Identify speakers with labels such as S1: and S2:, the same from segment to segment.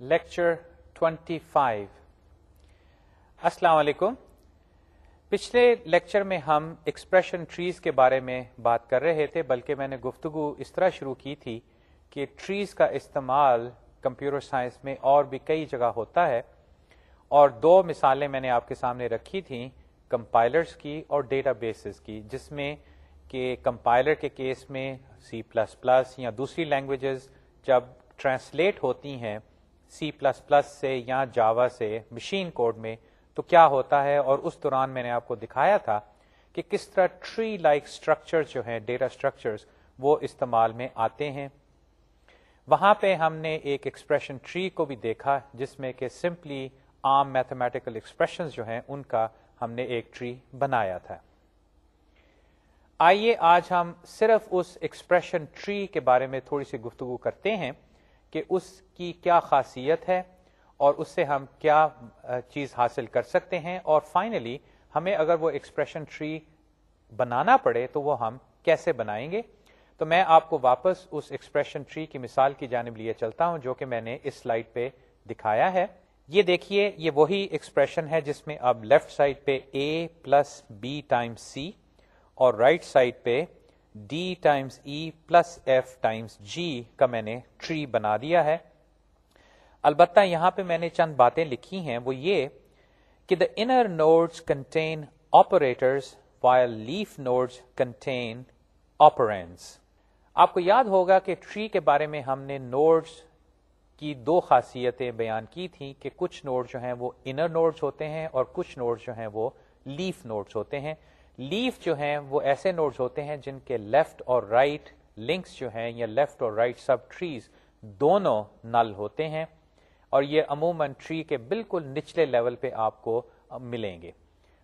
S1: Lecture 25 السلام علیکم پچھلے لیکچر میں ہم ایکسپریشن ٹریز کے بارے میں بات کر رہے تھے، بلکہ میں نے گفتگو اس طرح شروع کی تھی کہ ٹریز کا استعمال کمپیوٹر سائنس میں اور بھی کئی جگہ ہوتا ہے۔ اور دو مثالیں میں نے آپ کے سامنے رکھی تھیں کمپائلرز کی اور ڈیٹا بیسز کی، جس میں کہ کمپائلر کے کیس میں سی پلس پلس یا دوسری لینگویجز جب ٹرانسلیٹ ہوتی ہیں سی پلس پلس سے یا جاوا سے مشین کوڈ میں، تو کیا ہوتا ہے؟ اور اس دوران میں نے آپ کو دکھایا تھا کہ کس طرح ٹری لائک اسٹرکچر جو ہیں، ڈیٹا اسٹرکچر وہ استعمال میں آتے ہیں۔ وہاں پہ ہم نے ایک ایکسپریشن ٹری کو بھی دیکھا، جس میں کہ سمپلی عام میتھمیٹیکل ایکسپریشن جو ہیں، ان کا ہم نے ایک ٹری بنایا تھا۔ آئیے آج ہم صرف اس ایکسپریشن ٹری کے بارے میں تھوڑی سی گفتگو کرتے ہیں۔ کہ اس کی کیا خاصیت ہے اور اس سے ہم کیا چیز حاصل کر سکتے ہیں اور فائنلی ہمیں اگر وہ ایکسپریشن ٹری بنانا پڑے تو وہ ہم کیسے بنائیں گے؟ تو میں آپ کو واپس اس ایکسپریشن ٹری کی مثال کی جانب لیے چلتا ہوں جو کہ میں نے اس سلائڈ پہ دکھایا ہے۔ یہ دیکھیے، یہ وہی ایکسپریشن ہے جس میں اب لیفٹ سائڈ پہ A plus B times C اور رائٹ right سائڈ پہ D times E plus F times G کا میں نے ٹری بنا دیا ہے۔ البتہ یہاں پہ میں نے چند باتیں لکھی ہیں۔ وہ یہ کہ the inner nodes contain operators while leaf nodes contain operands آپ کو یاد ہوگا کہ ٹری کے بارے میں ہم نے نوڈس کی دو خاصیتیں بیان کی تھیں کہ کچھ نوڈ جو ہیں وہ انر نوڈس ہوتے ہیں اور کچھ نوڈ جو ہیں وہ لیف نوڈس ہوتے ہیں۔ لیف جو ہیں وہ ایسے نوڈز ہوتے ہیں جن کے لیفٹ اور رائٹ right لنکس جو ہیں یا لیفٹ اور رائٹ سب ٹریز دونوں نل ہوتے ہیں اور یہ عموماً ٹری کے بالکل نچلے لیول پہ آپ کو ملیں گے۔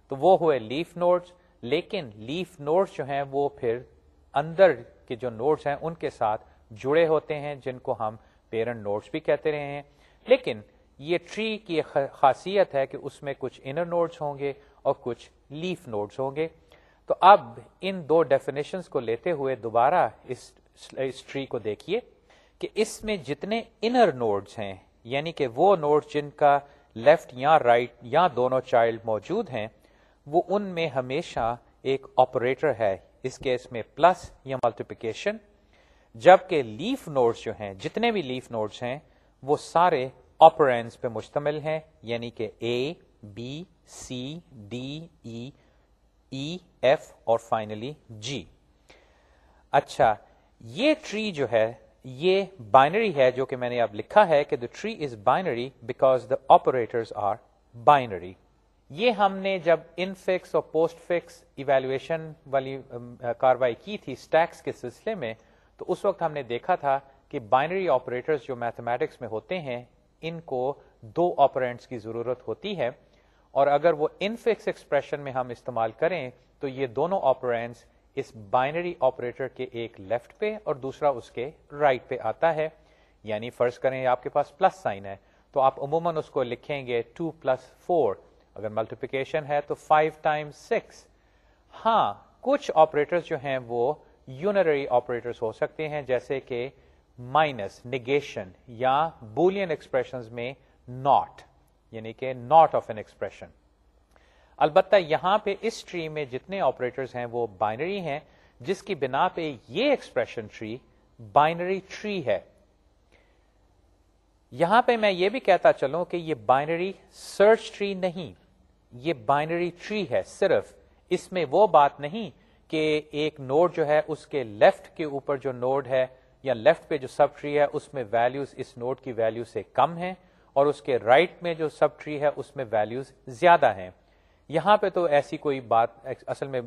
S1: تو وہ ہوئے لیف نوڈز، لیکن لیف نوڈز جو ہیں وہ پھر اندر کے جو نوڈز ہیں ان کے ساتھ جڑے ہوتے ہیں، جن کو ہم پیرنٹ نوڈز بھی کہتے رہے ہیں۔ لیکن یہ ٹری کی خاصیت ہے کہ اس میں کچھ انر نوڈز ہوں گے اور کچھ لیف نوڈز ہوں گے۔ تو اب ان دو ڈیفینیشنز کو لیتے ہوئے دوبارہ اس اس ٹری کو دیکھیے کہ اس میں جتنے انر نوڈز ہیں یعنی کہ وہ نوڈ جن کا لیفٹ یا رائٹ right یا دونوں چائلڈ موجود ہیں، وہ ان میں ہمیشہ ایک آپریٹر ہے۔ اس کیس میں پلس یا ملٹیپیکیشن جبکہ لیف نوڈز جو ہیں، جتنے بھی لیف نوڈز ہیں، وہ سارے آپرینس پہ مشتمل ہیں یعنی کہ A B C D E E, E F اور فائنلی جی اچھا یہ ٹری جو ہے، یہ بائنری ہے جو کہ میں نے اب لکھا ہے کہ the tree is binary because the operator are binary یہ ہم نے جب ان فکس اور پوسٹ فکس ایویلویشن والی کاروائی کی تھی اسٹیکس کے سلسلے میں، تو اس وقت ہم نے دیکھا تھا کہ بائنری آپریٹرز جو میتھمیٹکس میں ہوتے ہیں، ان کو دو آپرینٹس کی ضرورت ہوتی ہے۔ اور اگر وہ انفکس ایکسپریشن میں ہم استعمال کریں تو یہ دونوں آپرینس اس بائنری آپریٹر کے ایک لیفٹ پہ اور دوسرا اس کے رائٹ right پہ آتا ہے۔ یعنی فرض کریں آپ کے پاس پلس سائن ہے۔ تو آپ عموماً اس کو لکھیں گے ٹو پلس فور اگر ملٹیپیکیشن ہے تو فائیو ٹائم سکس ہاں کچھ آپریٹر جو ہیں وہ یونری آپریٹر ہو سکتے ہیں، جیسے کہ مائنس نگیشن یا بولین ایکسپریشن میں ناٹ یعنی کہ ناٹ آف این ایکسپریشن البتہ یہاں پہ اس ٹری میں جتنے آپریٹرز ہیں وہ بائنری ہیں، جس کی بنا پہ یہ ایکسپریشن ٹری بائنری ٹری ہے۔ یہاں پہ میں یہ بھی کہتا چلوں کہ یہ بائنری سرچ ٹری نہیں، یہ بائنری ٹری ہے صرف۔ اس میں وہ بات نہیں کہ ایک نوڈ جو ہے اس کے لیفٹ کے اوپر جو نوڈ ہے یا لیفٹ پہ جو سب ٹری ہے، اس میں ویلوز اس نوڈ کی ویلو سے کم ہیں۔ اور اس کے رائٹ right میں جو سب ٹری ہے، اس میں ویلوز زیادہ ہیں۔ یہاں پہ تو ایسی کوئی بات اصل میں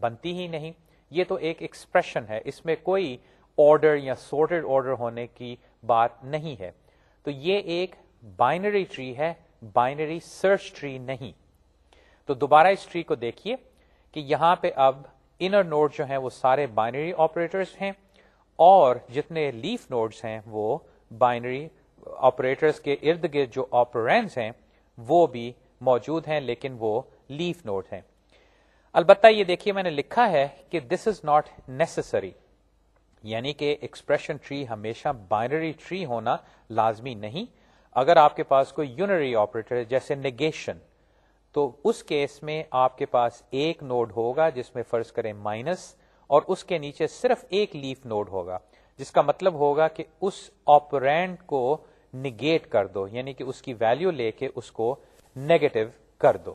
S1: بنتی ہی نہیں۔ یہ تو ایک ایکسپریشن ہے۔ اس میں کوئی آرڈر یا سورٹڈ آرڈر ہونے کی بات نہیں ہے۔ تو یہ ایک بائنری ٹری ہے۔ بائنری سرچ ٹری نہیں۔ تو دوبارہ اس ٹری کو دیکھیے کہ یہاں پہ اب انر نوڈ جو ہیں وہ سارے بائنری آپریٹرس ہیں اور جتنے لیف نوڈس ہیں وہ بائنری آپریٹرس کے ارد گرد جو آپرینس ہیں، وہ بھی موجود ہیں، لیکن وہ لیف نوڈ ہیں۔ البتہ یہ دیکھیے، میں نے لکھا ہے کہ دس از ناٹ نیسسری یعنی کہ ایکسپریشن ٹری ہمیشہ بائنری ٹری ہونا لازمی نہیں۔ اگر آپ کے پاس کوئی یونری آپریٹر جیسے نیگیشن تو اس کیس میں آپ کے پاس ایک نوڈ ہوگا، جس میں فرض کریں مائنس اور اس کے نیچے صرف ایک لیف نوڈ ہوگا، جس کا مطلب ہوگا کہ اس آپرینٹ کو نگیٹ کر دو یعنی کہ اس کی ویلو لے کے اس کو نیگیٹو کر دو۔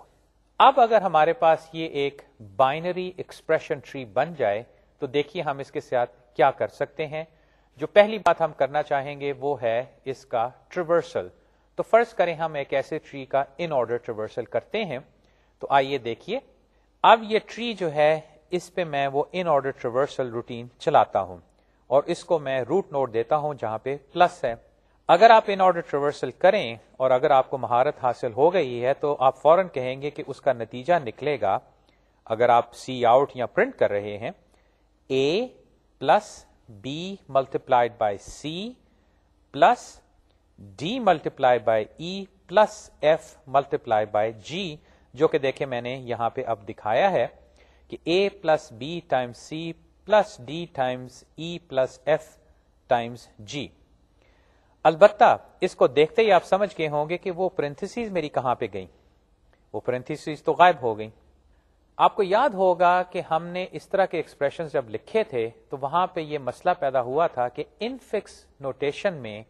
S1: اب اگر ہمارے پاس یہ ایک بائنری ایکسپریشن ٹری بن جائے، تو دیکھیے ہم اس کے ساتھ کیا کر سکتے ہیں۔ جو پہلی بات ہم کرنا چاہیں گے وہ ہے اس کا ٹریورسل تو فرض کریں ہم ایک ایسے ٹری کا ان آرڈر ٹریورسل کرتے ہیں۔ تو آئیے دیکھیے۔ اب یہ ٹری جو ہے، اس پہ میں وہ ان آرڈر ٹریورسل روٹین چلاتا ہوں اور اس کو میں روٹ نوٹ دیتا ہوں جہاں پہ پلس ہے۔ اگر آپ ان آرڈر ٹریورسل کریں اور اگر آپ کو مہارت حاصل ہو گئی ہے تو آپ فوراً کہیں گے کہ اس کا نتیجہ نکلے گا۔ اگر آپ سی آؤٹ یا پرنٹ کر رہے ہیں A plus B multiplied by C plus D multiply by E plus F multiply by G جو کہ دیکھیں میں نے یہاں پہ اب دکھایا ہے کہ A plus B times C plus D times E plus F times G البتہ اس کو دیکھتے ہی آپ سمجھ گئے ہوں گے کہ وہ پرنتھس میری کہاں پہ گئی وہ پرنتھس تو غائب ہو گئی آپ کو یاد ہوگا کہ ہم نے اس طرح کے ایکسپریشن جب لکھے تھے تو وہاں پہ یہ مسئلہ پیدا ہوا تھا کہ ان فکس نوٹیشن میں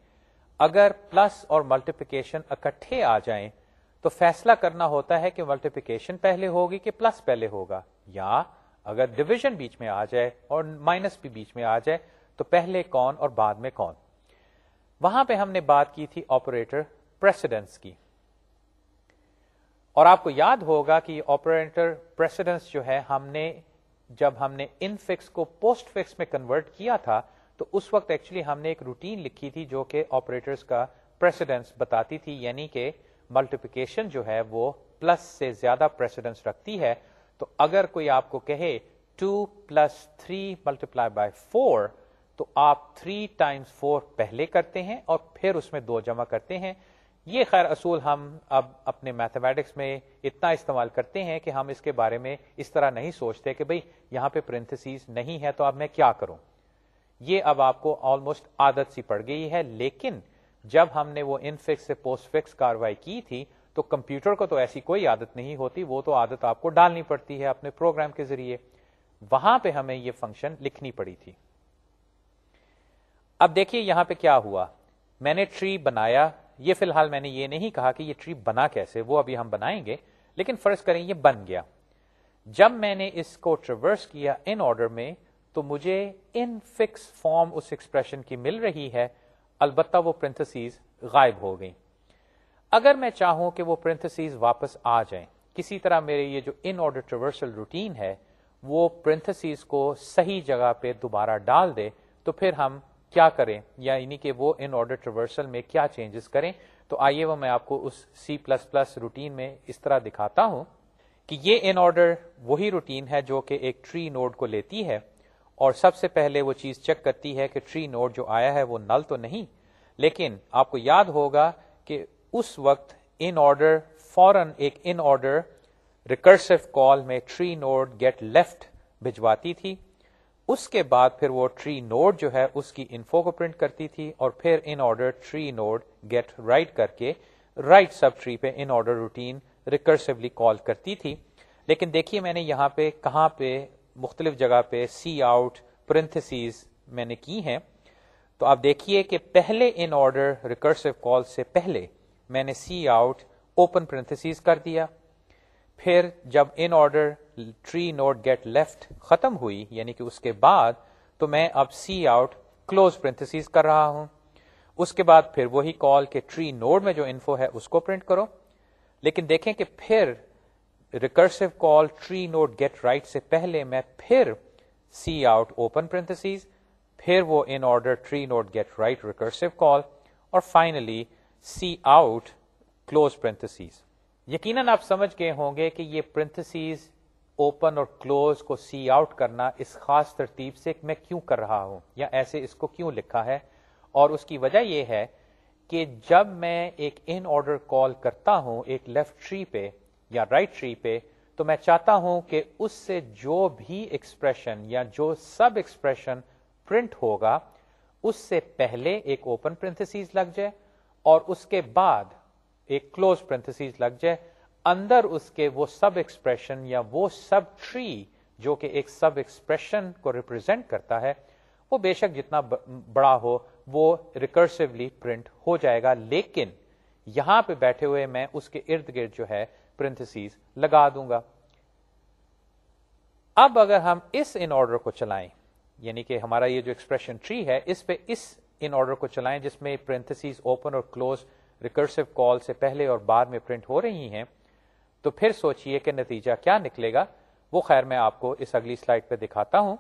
S1: اگر پلس اور ملٹیپیکیشن اکٹھے آ جائیں تو فیصلہ کرنا ہوتا ہے کہ ملٹیپیکیشن پہلے ہوگی کہ پلس پہلے ہوگا۔ یا اگر ڈویژن بیچ میں آ جائے اور مائنس بھی بیچ میں آ جائے تو پہلے کون اور بعد میں کون۔ وہاں پہ ہم نے بات کی تھی آپریٹر پریسیڈنس کی۔ اور آپ کو یاد ہوگا کہ آپریٹر پریسیڈنس جو ہے، ہم نے جب ہم نے ان فکس کو پوسٹ فکس میں کنورٹ کیا تھا، تو اس وقت ایکچولی ہم نے ایک روٹین لکھی تھی جو کہ آپریٹرس کا پریسیڈنس بتاتی تھی یعنی کہ ملٹیپیکیشن جو ہے وہ پلس سے زیادہ پریسیڈنس رکھتی ہے۔ تو اگر کوئی آپ کو کہے two plus three multiply by four تو آپ تھری ٹائمس فور پہلے کرتے ہیں اور پھر اس میں دو جمع کرتے ہیں۔ یہ خیر اصول ہم اب اپنے میتھمیٹکس میں اتنا استعمال کرتے ہیں کہ ہم اس کے بارے میں اس طرح نہیں سوچتے کہ بھئی یہاں پہ پرنتھسیز نہیں ہے تو اب میں کیا کروں۔ یہ اب آپ کو آلموسٹ عادت سی پڑ گئی ہے، لیکن جب ہم نے وہ ان فکس سے پوسٹ فکس کاروائی کی تھی تو کمپیوٹر کو تو ایسی کوئی عادت نہیں ہوتی، وہ تو عادت آپ کو ڈالنی پڑتی ہے اپنے پروگرام کے ذریعے۔ وہاں پہ ہمیں یہ فنکشن لکھنی پڑی تھی۔ اب دیکھیے یہاں پہ کیا ہوا۔ میں نے ٹری بنایا۔ یہ فی الحال میں نے یہ نہیں کہا کہ یہ ٹری بنا کیسے، وہ ابھی ہم بنائیں گے، لیکن فرض کریں یہ بن گیا۔ جب میں نے اس کو ٹریورس کیا ان آرڈر میں، تو مجھے ان فکس فارم اس ایکسپریشن کی مل رہی ہے۔ البتہ وہ پرنتھسیز غائب ہو گئی اگر میں چاہوں کہ وہ پرنتھسیز واپس آ جائیں، کسی طرح میرے یہ جو ان آرڈر ٹریورسل روٹین ہے، وہ پرنتھسیز کو صحیح جگہ پہ دوبارہ ڈال دے، تو پھر ہم کیا کریں یا یعنی کہ وہ ان آرڈر ٹریورسل میں کیا چینجز کریں؟ تو آئیے وہ میں آپ کو اس سی پلس پلس روٹین میں اس طرح دکھاتا ہوں کہ یہ ان آرڈر وہی روٹین ہے جو کہ ایک ٹری نوڈ کو لیتی ہے اور سب سے پہلے وہ چیز چیک کرتی ہے کہ ٹری نوڈ جو آیا ہے وہ نل تو نہیں، لیکن آپ کو یاد ہوگا کہ اس وقت ان آرڈر فورن ایک ان آرڈر ریکرسو کال میں ٹری نوڈ گیٹ لیفٹ بھجواتی تھی۔ اس کے بعد پھر وہ ٹری نوڈ جو ہے اس کی انفو کو پرنٹ کرتی تھی اور پھر in order tree node get right کر کے رائٹ سب ٹری پہ in order routine recursively call کرتی تھی۔ لیکن دیکھیے میں نے یہاں پہ کہاں پہ مختلف جگہ پہ سی آؤٹ پرنتھسیز میں نے کی ہیں۔ تو آپ دیکھیے کہ پہلے ان آرڈر ریکرسو کال سے پہلے میں نے سی آؤٹ اوپن پرنتھسیز کر دیا۔ پھر جب in order tree node get left ختم ہوئی یعنی کہ اس کے بعد، تو میں اب سی آؤٹ کلوز پرنتھسیز کر رہا ہوں۔ اس کے بعد پھر وہی کال کہ ٹری نوڈ میں جو انفو ہے، اس کو پرنٹ کرو۔ لیکن دیکھیں کہ پھر recursive call tree node get right سے پہلے میں پھر سی آؤٹ اوپن پرنتھسیز پھر وہ in order tree node get right recursive call اور finally C out close parentheses یقیناً آپ سمجھ گئے ہوں گے کہ یہ پرنتھسیز اوپن اور کلوز کو سی آؤٹ کرنا اس خاص ترتیب سے میں کیوں کر رہا ہوں یا ایسے اس کو کیوں لکھا ہے؟ اور اس کی وجہ یہ ہے کہ جب میں ایک ان آرڈر کال کرتا ہوں ایک لیفٹ ٹری پہ یا رائٹ right ٹری پہ، تو میں چاہتا ہوں کہ اس سے جو بھی ایکسپریشن یا جو سب ایکسپریشن پرنٹ ہوگا، اس سے پہلے ایک اوپن پرنتھسیز لگ جائے اور اس کے بعد ایک کلوز پرنتھس لگ جائے، اندر اس کے وہ سب ایکسپریشن یا وہ سب ٹری جو کہ ایک سب ایکسپریشن کو ریپرزینٹ کرتا ہے، وہ بے شک جتنا بڑا ہو، وہ ریکرسولی پرنٹ ہو جائے گا۔ لیکن یہاں پہ بیٹھے ہوئے میں اس کے ارد گرد جو ہے پرنتھسیز لگا دوں گا۔ اب اگر ہم اس ان آرڈر کو چلائیں یعنی کہ ہمارا یہ جو ایکسپریشن ٹری ہے، اس پہ اس ان آرڈر کو چلائیں جس میں پرنتھسیز اوپن اور کلوز ریکرسو کال سے پہلے اور بعد میں پرنٹ ہو رہی ہیں، تو پھر سوچئے کہ نتیجہ کیا نکلے گا۔ وہ خیر میں آپ کو اس اگلی سلائڈ پہ دکھاتا ہوں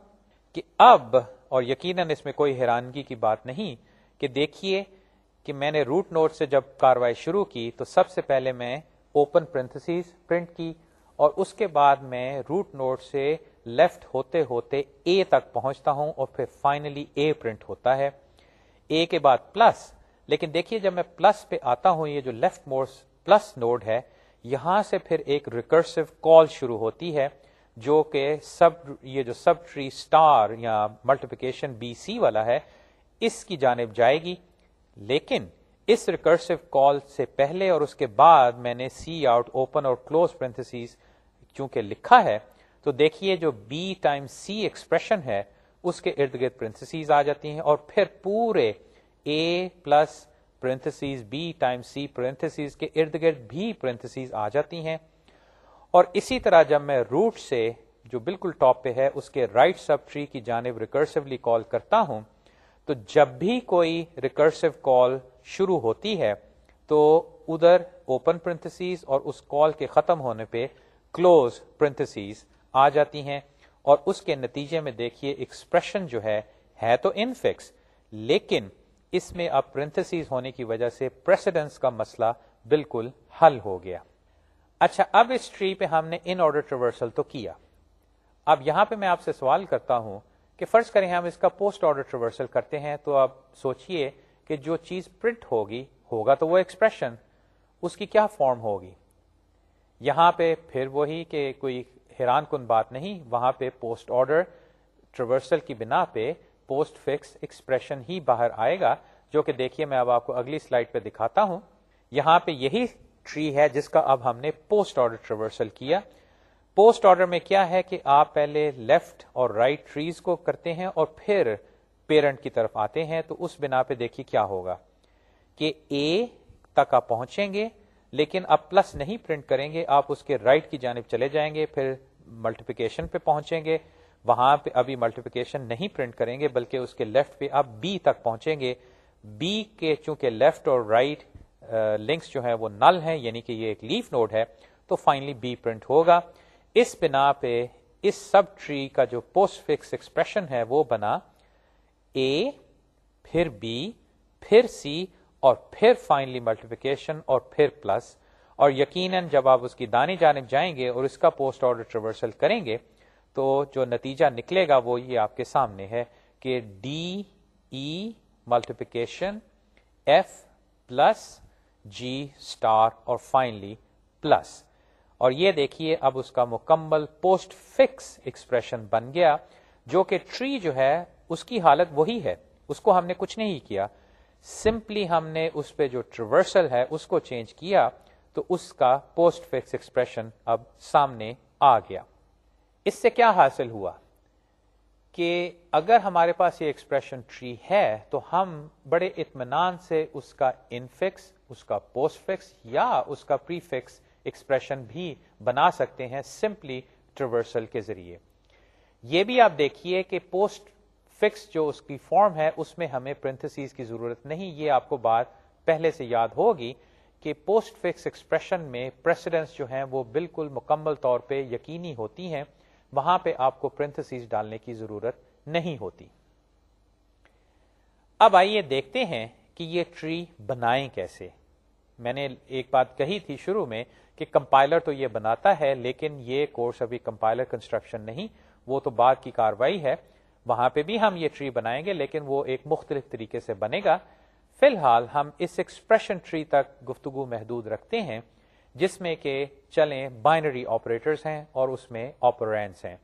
S1: کہ اب، اور یقیناً اس میں کوئی حیرانگی کی بات نہیں، کہ دیکھیے کہ میں نے روٹ نوٹ سے جب کاروائی شروع کی، تو سب سے پہلے میں اوپن پرنتھسیز پرنٹ کی، اور اس کے بعد میں روٹ نوٹ سے لیفٹ ہوتے ہوتے اے تک پہنچتا ہوں، اور پھر فائنلی اے پرنٹ ہوتا ہے۔ اے کے بعد پلس لیکن دیکھیے جب میں پلس پہ آتا ہوں، یہ جو لیفٹ موڈ پلس نوڈ ہے، یہاں سے پھر ایک ریکرسو کال شروع ہوتی ہے، جو کہ سب یہ جو سب ٹری سٹار یا ملٹیپیکیشن بی سی والا ہے، اس کی جانب جائے گی۔ لیکن اس ریکرسو کال سے پہلے اور اس کے بعد میں نے سی آؤٹ اوپن اور کلوز پرنتھس چونکہ لکھا ہے، تو دیکھیے جو بی ٹائم سی ایکسپریشن ہے، اس کے ارد گرد پرنتھس آ جاتی ہیں اور پھر پورے A plus parenthesis B time C parenthesis کے ارد گرد بھی پرنتھس آ جاتی ہیں۔ اور اسی طرح جب میں روٹ سے جو بالکل ٹاپ پہ ہے، اس کے رائٹ سب ٹری کی جانب ریکرسولی کال کرتا ہوں، تو جب بھی کوئی ریکرسو کال شروع ہوتی ہے، تو ادھر اوپن پرنتھسیز اور اس کال کے ختم ہونے پہ کلوز پرنتھسیز آ جاتی ہیں۔ اور اس کے نتیجے میں دیکھیے ایکسپریشن جو ہے ہے تو انفکس لیکن اس میں اب پرنتھسیز ہونے کی وجہ سے پریسیڈنس کا مسئلہ بالکل حل ہو گیا۔ اچھا اب اس ٹری پہ ہم نے ان آرڈر ٹریورسل تو کیا۔ اب یہاں پہ میں آپ سے سوال کرتا ہوں کہ فرض کریں ہم اس کا پوسٹ آرڈر ٹریورسل کرتے ہیں تو اب سوچئے کہ جو چیز پرنٹ ہوگی، ہوگا تو وہ ایکسپریشن اس کی کیا فارم ہوگی؟ یہاں پہ پھر وہی کہ کوئی حیران کن بات نہیں، وہاں پہ پوسٹ آرڈر ٹریورسل کی بنا پہ پوسٹ فکس ایکسپریشن ہی باہر آئے گا، جو کہ دیکھیے میں اب آپ کو اگلی سلائڈ پہ دکھاتا ہوں۔ یہاں پہ یہی ٹری ہے جس کا اب ہم نے پوسٹ آرڈر ٹریورسل کیا۔ پوسٹ آرڈر میں کیا ہے کہ آپ پہلے لیفٹ اور رائٹ right ٹریز کو کرتے ہیں اور پھر پیرنٹ کی طرف آتے ہیں۔ تو اس بنا پہ دیکھیے کیا ہوگا۔ کہ اے تک آپ پہنچیں گے، لیکن اب پلس نہیں پرنٹ کریں گے، آپ اس کے رائٹ right کی جانب چلے جائیں گے، پھر ملٹیپیکیشن پہ پہنچیں گے۔ وہاں پہ ابھی ملٹیپیکیشن نہیں پرنٹ کریں گے، بلکہ اس کے لیفٹ پہ آپ بی تک پہنچیں گے۔ بی کے چونکہ لیفٹ اور رائٹ right uh, لنکس جو ہے وہ نل ہیں یعنی کہ یہ ایک لیف نوڈ ہے، تو فائنلی بی پرنٹ ہوگا۔ اس بنا پہ اس سب ٹری کا جو پوسٹ فکس ایکسپریشن ہے، وہ بنا اے پھر بی پھر سی اور پھر فائنلی ملٹیپیکیشن اور پھر پلس اور یقیناً جب آپ اس کی دانی جانب جائیں گے اور اس کا پوسٹ آرڈر ٹریورسل کریں گے تو جو نتیجہ نکلے گا وہ یہ آپ کے سامنے ہے کہ D E multiplication F plus G star اور فائنلی پلس اور یہ دیکھیے اب اس کا مکمل پوسٹ فکس ایکسپریشن بن گیا جو کہ ٹری جو ہے اس کی حالت وہی ہے، اس کو ہم نے کچھ نہیں کیا۔ سمپلی ہم نے اس پہ جو ٹریورسل ہے اس کو چینج کیا تو اس کا پوسٹ فکس ایکسپریشن اب سامنے آ گیا۔ اس سے کیا حاصل ہوا کہ اگر ہمارے پاس یہ ایکسپریشن ٹری ہے تو ہم بڑے اطمینان سے اس کا انفکس اس کا پوسٹ فکس یا اس کا پری فکس ایکسپریشن بھی بنا سکتے ہیں سمپلی ٹریورسل کے ذریعے۔ یہ بھی آپ دیکھیے کہ پوسٹ فکس جو اس کی فارم ہے، اس میں ہمیں پرنتھسیز کی ضرورت نہیں۔ یہ آپ کو بات پہلے سے یاد ہوگی کہ پوسٹ فکس ایکسپریشن میں پریسیڈنس جو ہیں وہ بالکل مکمل طور پہ یقینی ہوتی ہیں۔ وہاں پہ آپ کو پرنتھسیز ڈالنے کی ضرورت نہیں ہوتی۔ اب آئیے دیکھتے ہیں کہ یہ ٹری بنائیں کیسے۔ میں نے ایک بات کہی تھی شروع میں کہ کمپائلر تو یہ بناتا ہے، لیکن یہ کورس ابھی کمپائلر کنسٹرکشن نہیں، وہ تو بعد کی کاروائی ہے۔ وہاں پہ بھی ہم یہ ٹری بنائیں گے، لیکن وہ ایک مختلف طریقے سے بنے گا۔ فی الحال ہم اس ایکسپریشن ٹری تک گفتگو محدود رکھتے ہیں۔ جس میں کہ چلیں بائنری آپریٹرس ہیں اور اس میں آپرینس ہیں۔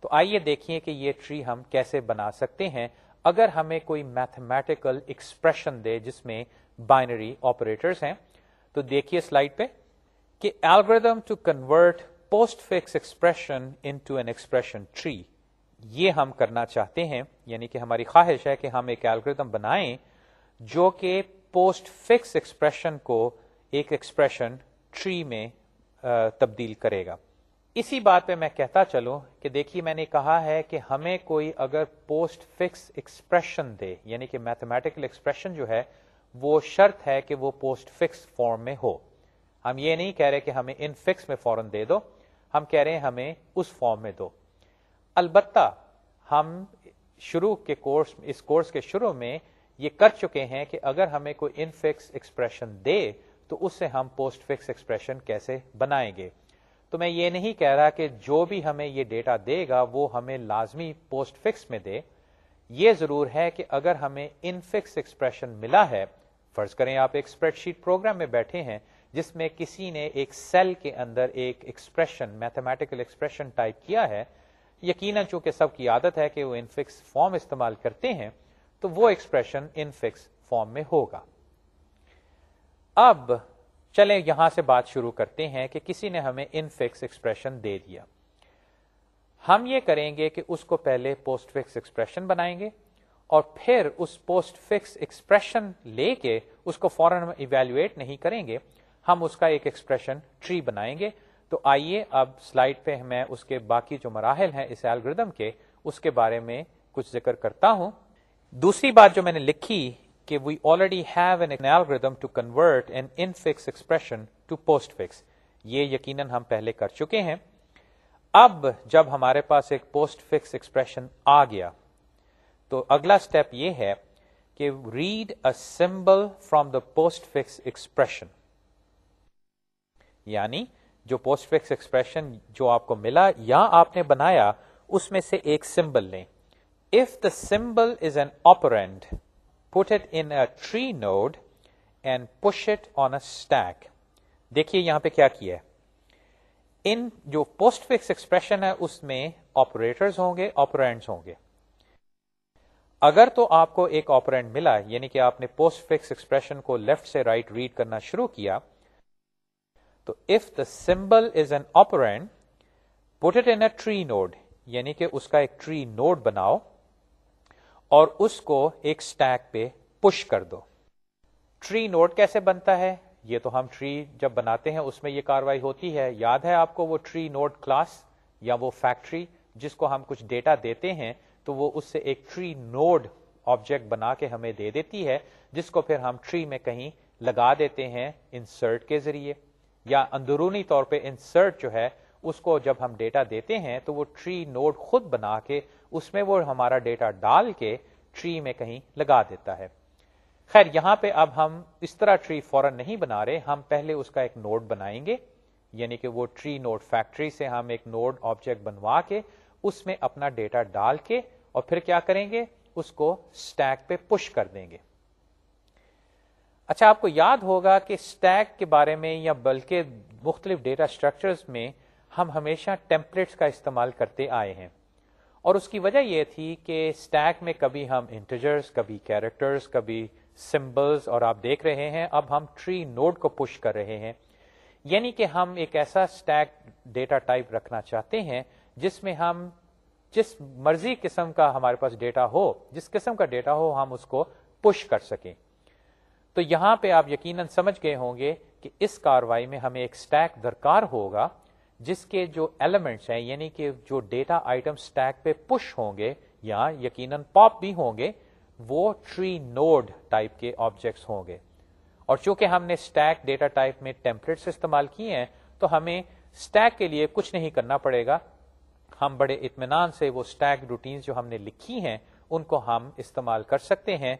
S1: تو آئیے دیکھیے کہ یہ ٹری ہم کیسے بنا سکتے ہیں۔ اگر ہمیں کوئی میتھمیٹیکل ایکسپریشن دے جس میں بائنری آپریٹرس ہیں، تو دیکھیے سلائڈ پہ کہ algorithm to convert postfix expression into an expression tree یہ ہم کرنا چاہتے ہیں۔ یعنی کہ ہماری خواہش ہے کہ ہم ایک الگریدم بنائیں جو کہ پوسٹ فکس ایکسپریشن کو ایک ایکسپریشن ٹری میں تبدیل کرے گا۔ اسی بات پہ میں کہتا چلوں کہ دیکھیے، میں نے کہا ہے کہ ہمیں کوئی اگر پوسٹ فکس ایکسپریشن دے یعنی کہ میتھمیٹیکل ایکسپریشن جو ہے، وہ شرط ہے کہ وہ پوسٹ فکس فارم میں ہو۔ ہم یہ نہیں کہہ رہے کہ ہمیں ان فکس میں فوراً دے دو، ہم کہہ رہے ہیں ہمیں اس فارم میں دو۔ البتہ ہم شروع کے کورس اس کورس کے شروع میں یہ کر چکے ہیں کہ اگر ہمیں کوئی ان فکس ایکسپریشن دے تو اس سے ہم پوسٹ فکس ایکسپریشن کیسے بنائیں گے؟ تو میں یہ نہیں کہہ رہا کہ جو بھی ہمیں یہ ڈیٹا دے گا وہ ہمیں لازمی پوسٹ فکس میں دے۔ یہ ضرور ہے کہ اگر ہمیں ان فکس ایکسپریشن ملا ہے، فرض کریں آپ ایک اسپریڈ شیٹ پروگرام میں بیٹھے ہیں، جس میں کسی نے ایک سیل کے اندر ایک ایکسپریشن میتھمیٹیکل ایکسپریشن ٹائپ کیا ہے، یقیناً چونکہ سب کی عادت ہے کہ وہ ان فکس فارم استعمال کرتے ہیں، تو وہ ایکسپریشن ان فکس فارم میں ہوگا۔ اب چلیں یہاں سے بات شروع کرتے ہیں کہ کسی نے ہمیں ان فکس ایکسپریشن دے دیا۔ ہم یہ کریں گے کہ اس کو پہلے پوسٹ فکس ایکسپریشن بنائیں گے اور پھر اس پوسٹ فکس ایکسپریشن لے کے اس کو فوراً ایویلویٹ نہیں کریں گے۔ ہم اس کا ایک ایکسپریشن ٹری بنائیں گے۔ تو آئیے اب سلائڈ پہ میں اس کے باقی جو مراحل ہیں اس الگریدم کے اس کے بارے میں کچھ ذکر کرتا ہوں۔ دوسری بات جو میں نے لکھی کہ we already have an algorithm to convert an infix expression to postfix یہ یقیناً ہم پہلے کر چکے ہیں۔ اب جب ہمارے پاس ایک پوسٹ فکس ایکسپریشن آ گیا، تو اگلا اسٹیپ یہ ہے کہ read a symbol from the postfix expression یعنی جو پوسٹ فکس ایکسپریشن جو آپ کو ملا یا آپ نے بنایا، اس میں سے ایک سمبل لیں۔ If the symbol is an operand put it in tree node and push it on a stack دیکھیے یہاں پہ کیا کیا ہے ان جو پوسٹ فکس ایکسپریشن ہے اس میں آپریٹرز ہوں گے آپرینٹس ہوں گے اگر تو آپ کو ایک آپرینٹ ملا یعنی کہ آپ نے پوسٹ فکس ایکسپریشن کو لیفٹ سے رائٹ right ریڈ کرنا شروع کیا تو if the symbol is an operand put it in tree node یعنی کہ اس کا ایک ٹری نوڈ بناؤ اور اس کو ایک سٹیک پہ پش کر دو۔ ٹری نوڈ کیسے بنتا ہے؟ یہ تو ہم ٹری جب بناتے ہیں اس میں یہ کاروائی ہوتی ہے۔ یاد ہے آپ کو وہ ٹری نوڈ کلاس یا وہ فیکٹری جس کو ہم کچھ ڈیٹا دیتے ہیں، تو وہ اس سے ایک ٹری نوڈ آبجیکٹ بنا کے ہمیں دے دیتی ہے، جس کو پھر ہم ٹری میں کہیں لگا دیتے ہیں انسرٹ کے ذریعے۔ یا اندرونی طور پہ انسرٹ جو ہے، اس کو جب ہم ڈیٹا دیتے ہیں، تو وہ ٹری نوڈ خود بنا کے اس میں وہ ہمارا ڈیٹا ڈال کے ٹری میں کہیں لگا دیتا ہے۔ خیر، یہاں پہ اب ہم اس طرح ٹری فورن نہیں بنا رہے، ہم پہلے اس کا ایک نوڈ بنائیں گے یعنی کہ وہ ٹری نوڈ فیکٹری سے ہم ایک نوڈ آبجیکٹ بنوا کے اس میں اپنا ڈیٹا ڈال کے اور پھر کیا کریں گے؟ اس کو اسٹیک پہ پش کر دیں گے۔ اچھا آپ کو یاد ہوگا کہ اسٹیک کے بارے میں یا بلکہ مختلف ڈیٹا اسٹرکچرز میں ہم ہمیشہ ٹیمپلیٹس کا استعمال کرتے آئے ہیں۔ اور اس کی وجہ یہ تھی کہ اسٹیک میں کبھی ہم انٹیجرز کبھی کیریکٹرز کبھی سمبلز اور آپ دیکھ رہے ہیں، اب ہم ٹری نوڈ کو پش کر رہے ہیں۔ یعنی کہ ہم ایک ایسا اسٹیک ڈیٹا ٹائپ رکھنا چاہتے ہیں جس میں ہم جس مرضی قسم کا ہمارے پاس ڈیٹا ہو، جس قسم کا ڈیٹا ہو ہم اس کو پش کر سکیں۔ تو یہاں پہ آپ یقیناً سمجھ گئے ہوں گے کہ اس کاروائی میں ہمیں ایک اسٹیک درکار ہوگا۔ جس کے جو ایلیمنٹس ہیں یعنی کہ جو ڈیٹا آئٹم اسٹیک پہ پش ہوں گے یا یقیناً پاپ بھی ہوں گے، وہ ٹری نوڈ ٹائپ کے آبجیکٹس ہوں گے۔ اور چونکہ ہم نے اسٹیک ڈیٹا ٹائپ میں ٹیمپلیٹس استعمال کیے ہیں، تو ہمیں اسٹیک کے لیے کچھ نہیں کرنا پڑے گا۔ ہم بڑے اطمینان سے وہ اسٹیک روٹینز جو ہم نے لکھی ہیں، ان کو ہم استعمال کر سکتے ہیں۔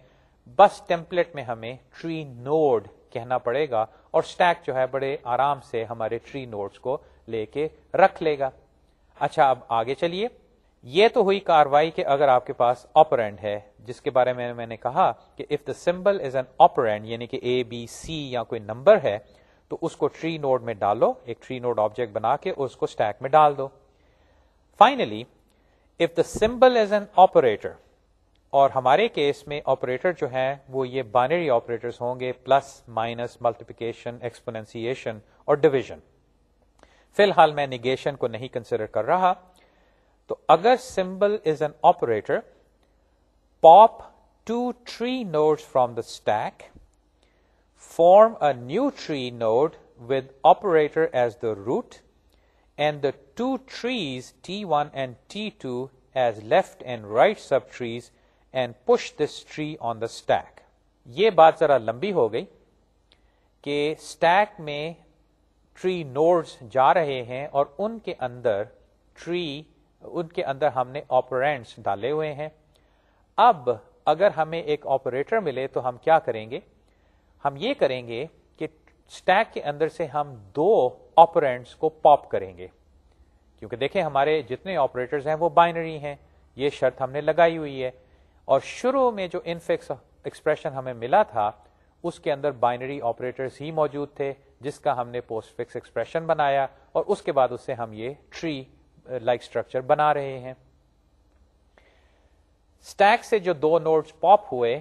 S1: بس ٹیمپلیٹ میں ہمیں ٹری نوڈ کہنا پڑے گا اور اسٹیک جو ہے، بڑے آرام سے ہمارے ٹری نوڈز کو لے کے رکھ لے گا۔ اچھا اب آگے چلیے۔ یہ تو ہوئی کاروائی کہ اگر آپ کے پاس آپرینڈ ہے، جس کے بارے میں میں نے کہا کہ if the symbol is an operand یعنی کہ اے بی سی یا کوئی نمبر ہے، تو اس کو ٹری نوڈ میں ڈالو، ایک ٹری نوڈ آبجیکٹ بنا کے اس کو اسٹیک میں ڈال دو۔ Finally if the symbol is an operator اور ہمارے کیس میں آپریٹر جو ہے وہ یہ بائنری آپریٹرس ہوں گے پلس مائنس ملٹیپیکیشن ایکسپوننسیشن اور ڈویژن فی الحال میں نیگیشن کو نہیں کنسیڈر کر رہا، تو اگر symbol is an operator pop two tree node from the stack form a new tree node with operator as the root and the two trees T one and T two as left and right subtrees and push this tree on the stack یہ بات ذرا لمبی ہو گئی کہ stack میں tree nodes جا رہے ہیں اور ان کے اندر ٹری، ان کے اندر ہم نے آپرینٹس ڈالے ہوئے ہیں۔ اب اگر ہمیں ایک آپریٹر ملے تو ہم کیا کریں گے؟ ہم یہ کریں گے کہ اسٹیک کے اندر سے ہم دو آپرینٹس کو پاپ کریں گے۔ کیونکہ دیکھیں ہمارے جتنے آپریٹرز ہیں وہ بائنری ہیں۔ یہ شرط ہم نے لگائی ہوئی ہے۔ اور شروع میں جو انفکس ایکسپریشن ہمیں ملا تھا، اس کے اندر بائنری آپریٹرز ہی موجود تھے۔ جس کا ہم نے پوسٹ فکس ایکسپریشن بنایا اور اس کے بعد اس سے ہم یہ ٹری لائک اسٹرکچر بنا رہے ہیں۔ اسٹیک سے جو دو نوٹس پاپ ہوئے،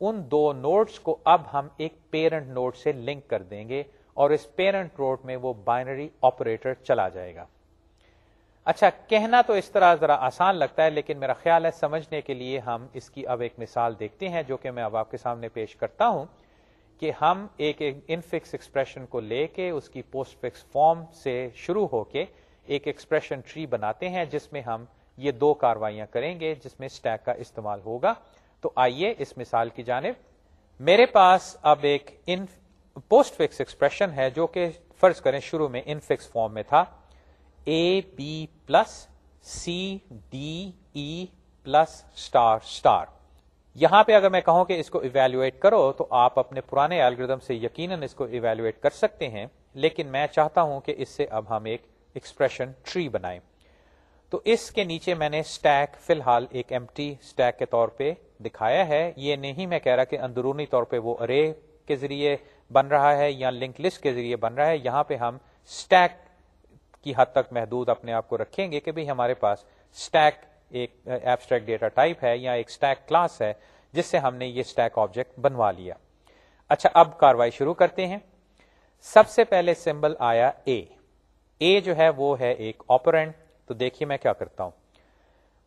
S1: ان دو نوٹس کو اب ہم ایک پیرنٹ نوٹ سے لنک کر دیں گے اور اس پیرنٹ نوٹ میں وہ بائنری آپریٹر چلا جائے گا۔ اچھا کہنا تو اس طرح ذرا آسان لگتا ہے، لیکن میرا خیال ہے سمجھنے کے لیے ہم اس کی اب ایک مثال دیکھتے ہیں، جو کہ میں اب آپ کے سامنے پیش کرتا ہوں۔ کہ ہم ایک انفکس ایکسپریشن کو لے کے اس کی پوسٹ فکس فارم سے شروع ہو کے ایک ایکسپریشن ٹری بناتے ہیں، جس میں ہم یہ دو کاروائیاں کریں گے، جس میں اسٹیک کا استعمال ہوگا۔ تو آئیے اس مثال کی جانب۔ میرے پاس اب ایک ان پوسٹ فکس ایکسپریشن ہے جو کہ فرض کریں شروع میں انفکس فارم میں تھا۔ A B plus C D E plus star star یہاں پہ اگر میں کہوں کہ اس کو ایویلویٹ کرو تو آپ اپنے پرانے الگریدم سے یقیناً اس کو ایویلویٹ کر سکتے ہیں، لیکن میں چاہتا ہوں کہ اس سے اب ہم ایک ایکسپریشن ٹری بنائیں۔ تو اس کے نیچے میں نے اسٹیک فی الحال ایک ایم ٹی اسٹیک کے طور پہ دکھایا ہے۔ یہ نہیں میں کہہ رہا کہ اندرونی طور پہ وہ ارے کے ذریعے بن رہا ہے یا لنک لسٹ کے ذریعے بن رہا ہے۔ یہاں پہ ہم اسٹیک کی حد تک محدود اپنے آپ کو رکھیں گے کہ بھائی ہمارے پاس اسٹیک ایک ایبسٹریکٹ ڈیٹا ٹائپ ہے یا ایک اسٹیک کلاس ہے، جس سے ہم نے یہ اسٹیک آبجیکٹ بنوا لیا۔ اچھا اب کاروائی شروع کرتے ہیں۔ سب سے پہلے سمبل آیا اے اے جو ہے، وہ ہے ایک آپرینٹ تو دیکھیے میں کیا کرتا ہوں۔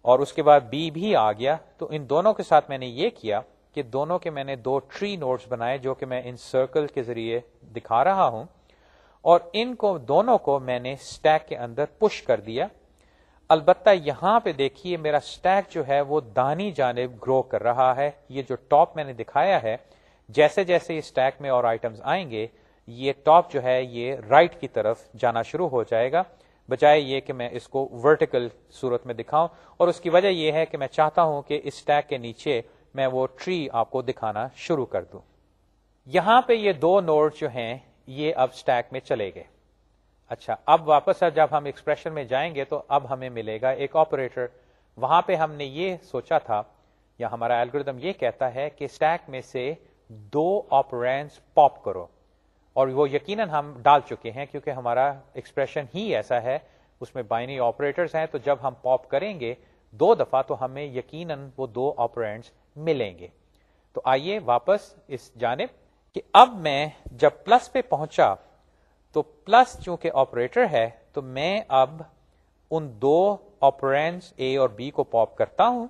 S1: اور اس کے بعد بی بھی آ گیا۔ تو ان دونوں کے ساتھ میں نے یہ کیا کہ دونوں کے میں نے دو ٹری نوٹس بنائے جو کہ میں ان سرکل کے ذریعے دکھا رہا ہوں۔ اور ان کو، دونوں کو میں نے اسٹیک کے اندر پش کر دیا۔ البتہ یہاں پہ دیکھیے میرا اسٹیک جو ہے وہ دانی جانب گرو کر رہا ہے۔ یہ جو ٹاپ میں نے دکھایا ہے، جیسے جیسے یہ اسٹیک میں اور آئٹمس آئیں گے، یہ ٹاپ جو ہے یہ رائٹ right کی طرف جانا شروع ہو جائے گا۔ بجائے یہ کہ میں اس کو ورٹیکل صورت میں دکھاؤں۔ اور اس کی وجہ یہ ہے کہ میں چاہتا ہوں کہ اس اسٹیک کے نیچے میں وہ ٹری آپ کو دکھانا شروع کر دوں۔ یہاں پہ یہ دو نوڈ جو ہیں، یہ اب اسٹیک میں چلے گئے۔ اچھا اب واپس جب ہم ایکسپریشن میں جائیں گے تو اب ہمیں ملے گا ایک آپریٹر وہاں پہ ہم نے یہ سوچا تھا، یا ہمارا الگوریدم یہ کہتا ہے کہ اسٹیک میں سے دو آپرینس پاپ کرو۔ اور وہ یقیناً ہم ڈال چکے ہیں کیونکہ ہمارا ایکسپریشن ہی ایسا ہے، اس میں بائنی آپریٹرس ہیں۔ تو جب ہم پاپ کریں گے دو دفعہ تو ہمیں یقیناً وہ دو آپرینٹس ملیں گے۔ تو آئیے واپس اس جانب کہ اب میں جب پلس پہ پہنچا تو پلس چونکہ آپریٹر ہے تو میں اب ان دو آپرینس اے اور بی کو پاپ کرتا ہوں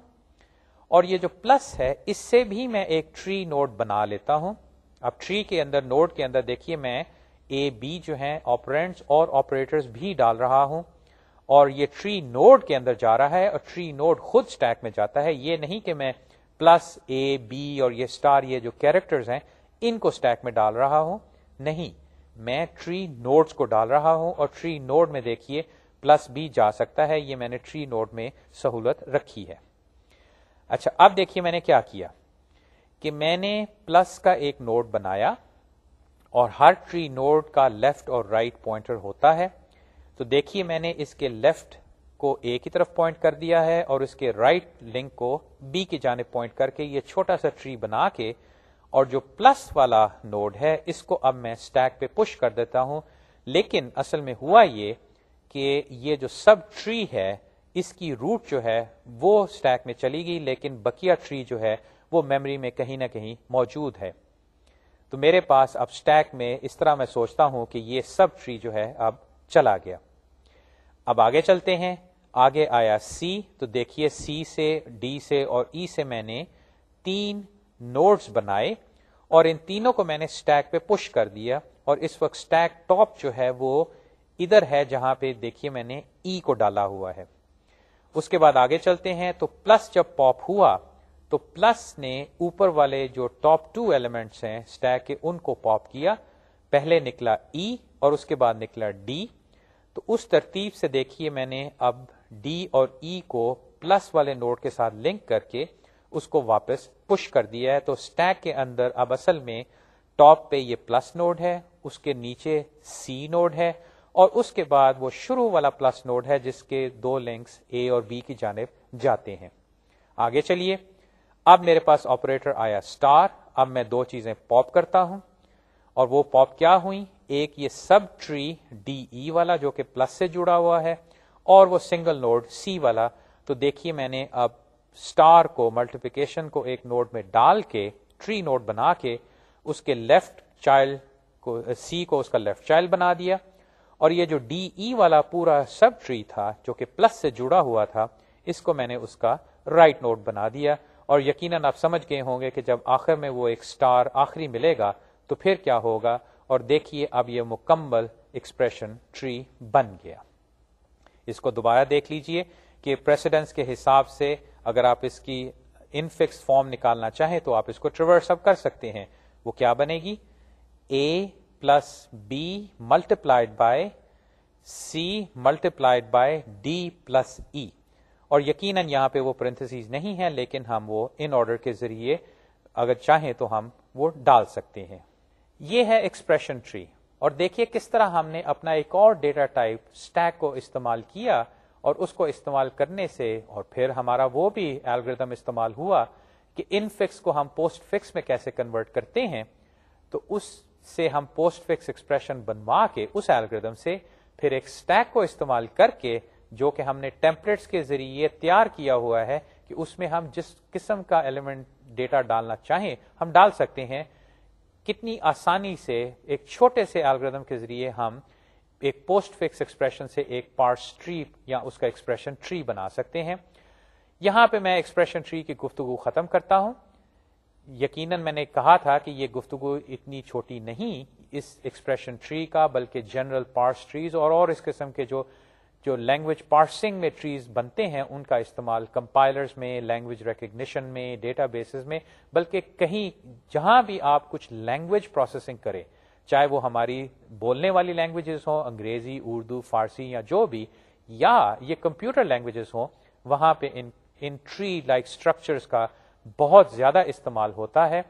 S1: اور یہ جو پلس ہے اس سے بھی میں ایک ٹری نوٹ بنا لیتا ہوں اب ٹری کے اندر نوٹ کے اندر دیکھیے میں اے بی جو ہے آپرینٹس اور آپریٹرس بھی ڈال رہا ہوں اور یہ ٹری نوڈ کے اندر جا رہا ہے اور ٹری نوڈ خود اسٹیک میں جاتا ہے یہ نہیں کہ میں پلس اے بی اور یہ اسٹار یہ جو کیریکٹرز ہیں ان کو اسٹیک میں ڈال رہا ہوں نہیں میں ٹری نوڈس کو ڈال رہا ہوں اور ٹری نوڈ میں دیکھیے پلس بی جا سکتا ہے، یہ میں نے ٹری نوڈ میں سہولت رکھی ہے۔ اچھا اب دیکھیے میں نے کیا کیا؟ کہ میں نے پلس کا ایک نوڈ بنایا اور ہر ٹری نوڈ کا لیفٹ اور رائٹ right پوائنٹر ہوتا ہے۔ تو دیکھیے میں نے اس کے لیفٹ کو اے کی طرف پوائنٹ کر دیا ہے اور اس کے رائٹ right لنک کو بی کی جانب پوائنٹ کر کے یہ چھوٹا سا ٹری بنا کے اور جو پلس والا نوڈ ہے، اس کو اب میں اسٹیک پہ پش کر دیتا ہوں۔ لیکن اصل میں ہوا یہ کہ یہ جو سب ٹری ہے، اس کی روٹ جو ہے، وہ اسٹیک میں چلی گئی، لیکن بکیا ٹری جو ہے، وہ میموری میں کہیں نہ کہیں موجود ہے۔ تو میرے پاس اب اسٹیک میں اس طرح میں سوچتا ہوں کہ یہ سب ٹری جو ہے، اب چلا گیا۔ اب آگے چلتے ہیں۔ آگے آیا سی تو دیکھیے سی سے ڈی سے اور ای e سے میں نے تین نوٹس بنائے اور ان تینوں کو میں نے اسٹیک پہ پش کر دیا اور اس وقت اسٹیک ٹاپ جو ہے وہ ادھر ہے جہاں پہ دیکھیے میں نے ای e کو ڈالا ہوا ہے۔ اس کے بعد آگے چلتے ہیں تو پلس جب پاپ ہوا تو پلس نے اوپر والے جو ٹاپ ٹو ایلیمنٹس ہیں اسٹیک کے ان کو پاپ کیا۔ پہلے نکلا ای e اور اس کے بعد نکلا ڈی تو اس ترتیب سے دیکھیے میں نے اب ڈی اور ای e کو پلس والے نوٹ کے ساتھ لنک کر کے اس کو واپس پش کر دیا ہے تو اسٹیک کے اندر اب اصل میں ٹاپ پہ یہ پلس نوڈ ہے، اس کے نیچے سی نوڈ ہے اور اس کے بعد وہ شروع والا پلس نوڈ ہے جس کے دو لنکس اے اور بی کی جانب جاتے ہیں۔ آگے چلیے۔ اب میرے پاس آپریٹر آیا اسٹار اب میں دو چیزیں پاپ کرتا ہوں۔ اور وہ پاپ کیا ہوئی ایک یہ سب ٹری ڈی ای والا جو کہ پلس سے جڑا ہوا ہے اور وہ سنگل نوڈ سی والا۔ تو دیکھیے میں نے اب اسٹار کو ملٹیپیکیشن کو ایک نوڈ میں ڈال کے ٹری نوڈ بنا کے اس کے لیفٹ چائلڈ کو سی کو اس کا لیفٹ چائلڈ بنا دیا۔ اور یہ جو ڈی ای والا پورا سب ٹری تھا، جو کہ پلس سے جڑا ہوا تھا، اس کو میں نے اس کا رائٹ right نوٹ بنا دیا۔ اور یقیناً آپ سمجھ گئے ہوں گے کہ جب آخر میں وہ ایک سٹار آخری ملے گا، تو پھر کیا ہوگا؟ اور دیکھیے اب یہ مکمل ایکسپریشن ٹری بن گیا۔ اس کو دوبارہ دیکھ لیجیے کہ پریسیڈنس کے حساب سے اگر آپ اس کی انفکس فارم نکالنا چاہیں تو آپ اس کو ٹریورس اپ کر سکتے ہیں۔ وہ کیا بنے گی؟ A plus B multiplied by C multiplied by D plus E اور یقیناً یہاں پہ وہ پرنتھس نہیں ہے لیکن ہم وہ ان آرڈر کے ذریعے اگر چاہیں تو ہم وہ ڈال سکتے ہیں۔ یہ ہے ایکسپریشن ٹری اور دیکھیے کس طرح ہم نے اپنا ایک اور ڈیٹا ٹائپ اسٹیک کو استعمال کیا۔ اور اس کو استعمال کرنے سے، اور پھر ہمارا وہ بھی الگریدم استعمال ہوا کہ ان فکس کو ہم پوسٹ فکس میں کیسے کنورٹ کرتے ہیں، تو اس سے ہم پوسٹ فکس ایکسپریشن بنوا کے اس الگریدم سے پھر ایک اسٹیک کو استعمال کر کے، جو کہ ہم نے ٹیمپلیٹس کے ذریعے تیار کیا ہوا ہے کہ اس میں ہم جس قسم کا ایلیمنٹ ڈیٹا ڈالنا چاہیں، ہم ڈال سکتے ہیں۔ کتنی آسانی سے ایک چھوٹے سے الگریدم کے ذریعے ہم ایک پوسٹ فکس ایکسپریشن سے ایک پارٹس ٹری یا اس کا ایکسپریشن ٹری بنا سکتے ہیں۔ یہاں پہ میں ایکسپریشن ٹری کی گفتگو ختم کرتا ہوں۔ یقیناً میں نے کہا تھا کہ یہ گفتگو اتنی چھوٹی نہیں اس ایکسپریشن ٹری کا، بلکہ جنرل پارٹس ٹریز اور اور اس قسم کے جو جو لینگویج پارسنگ میں ٹریز بنتے ہیں، ان کا استعمال کمپائلرز میں، لینگویج ریکگنیشن میں، ڈیٹا بیسز میں، بلکہ کہیں جہاں بھی آپ کچھ لینگویج پروسیسنگ کریں چاہے وہ ہماری بولنے والی لینگویجز ہوں، انگریزی، اردو، فارسی یا جو بھی، یا یہ کمپیوٹر لینگویجز ہوں، وہاں پہ ان ان ٹری لائک اسٹرکچرس کا بہت زیادہ استعمال ہوتا ہے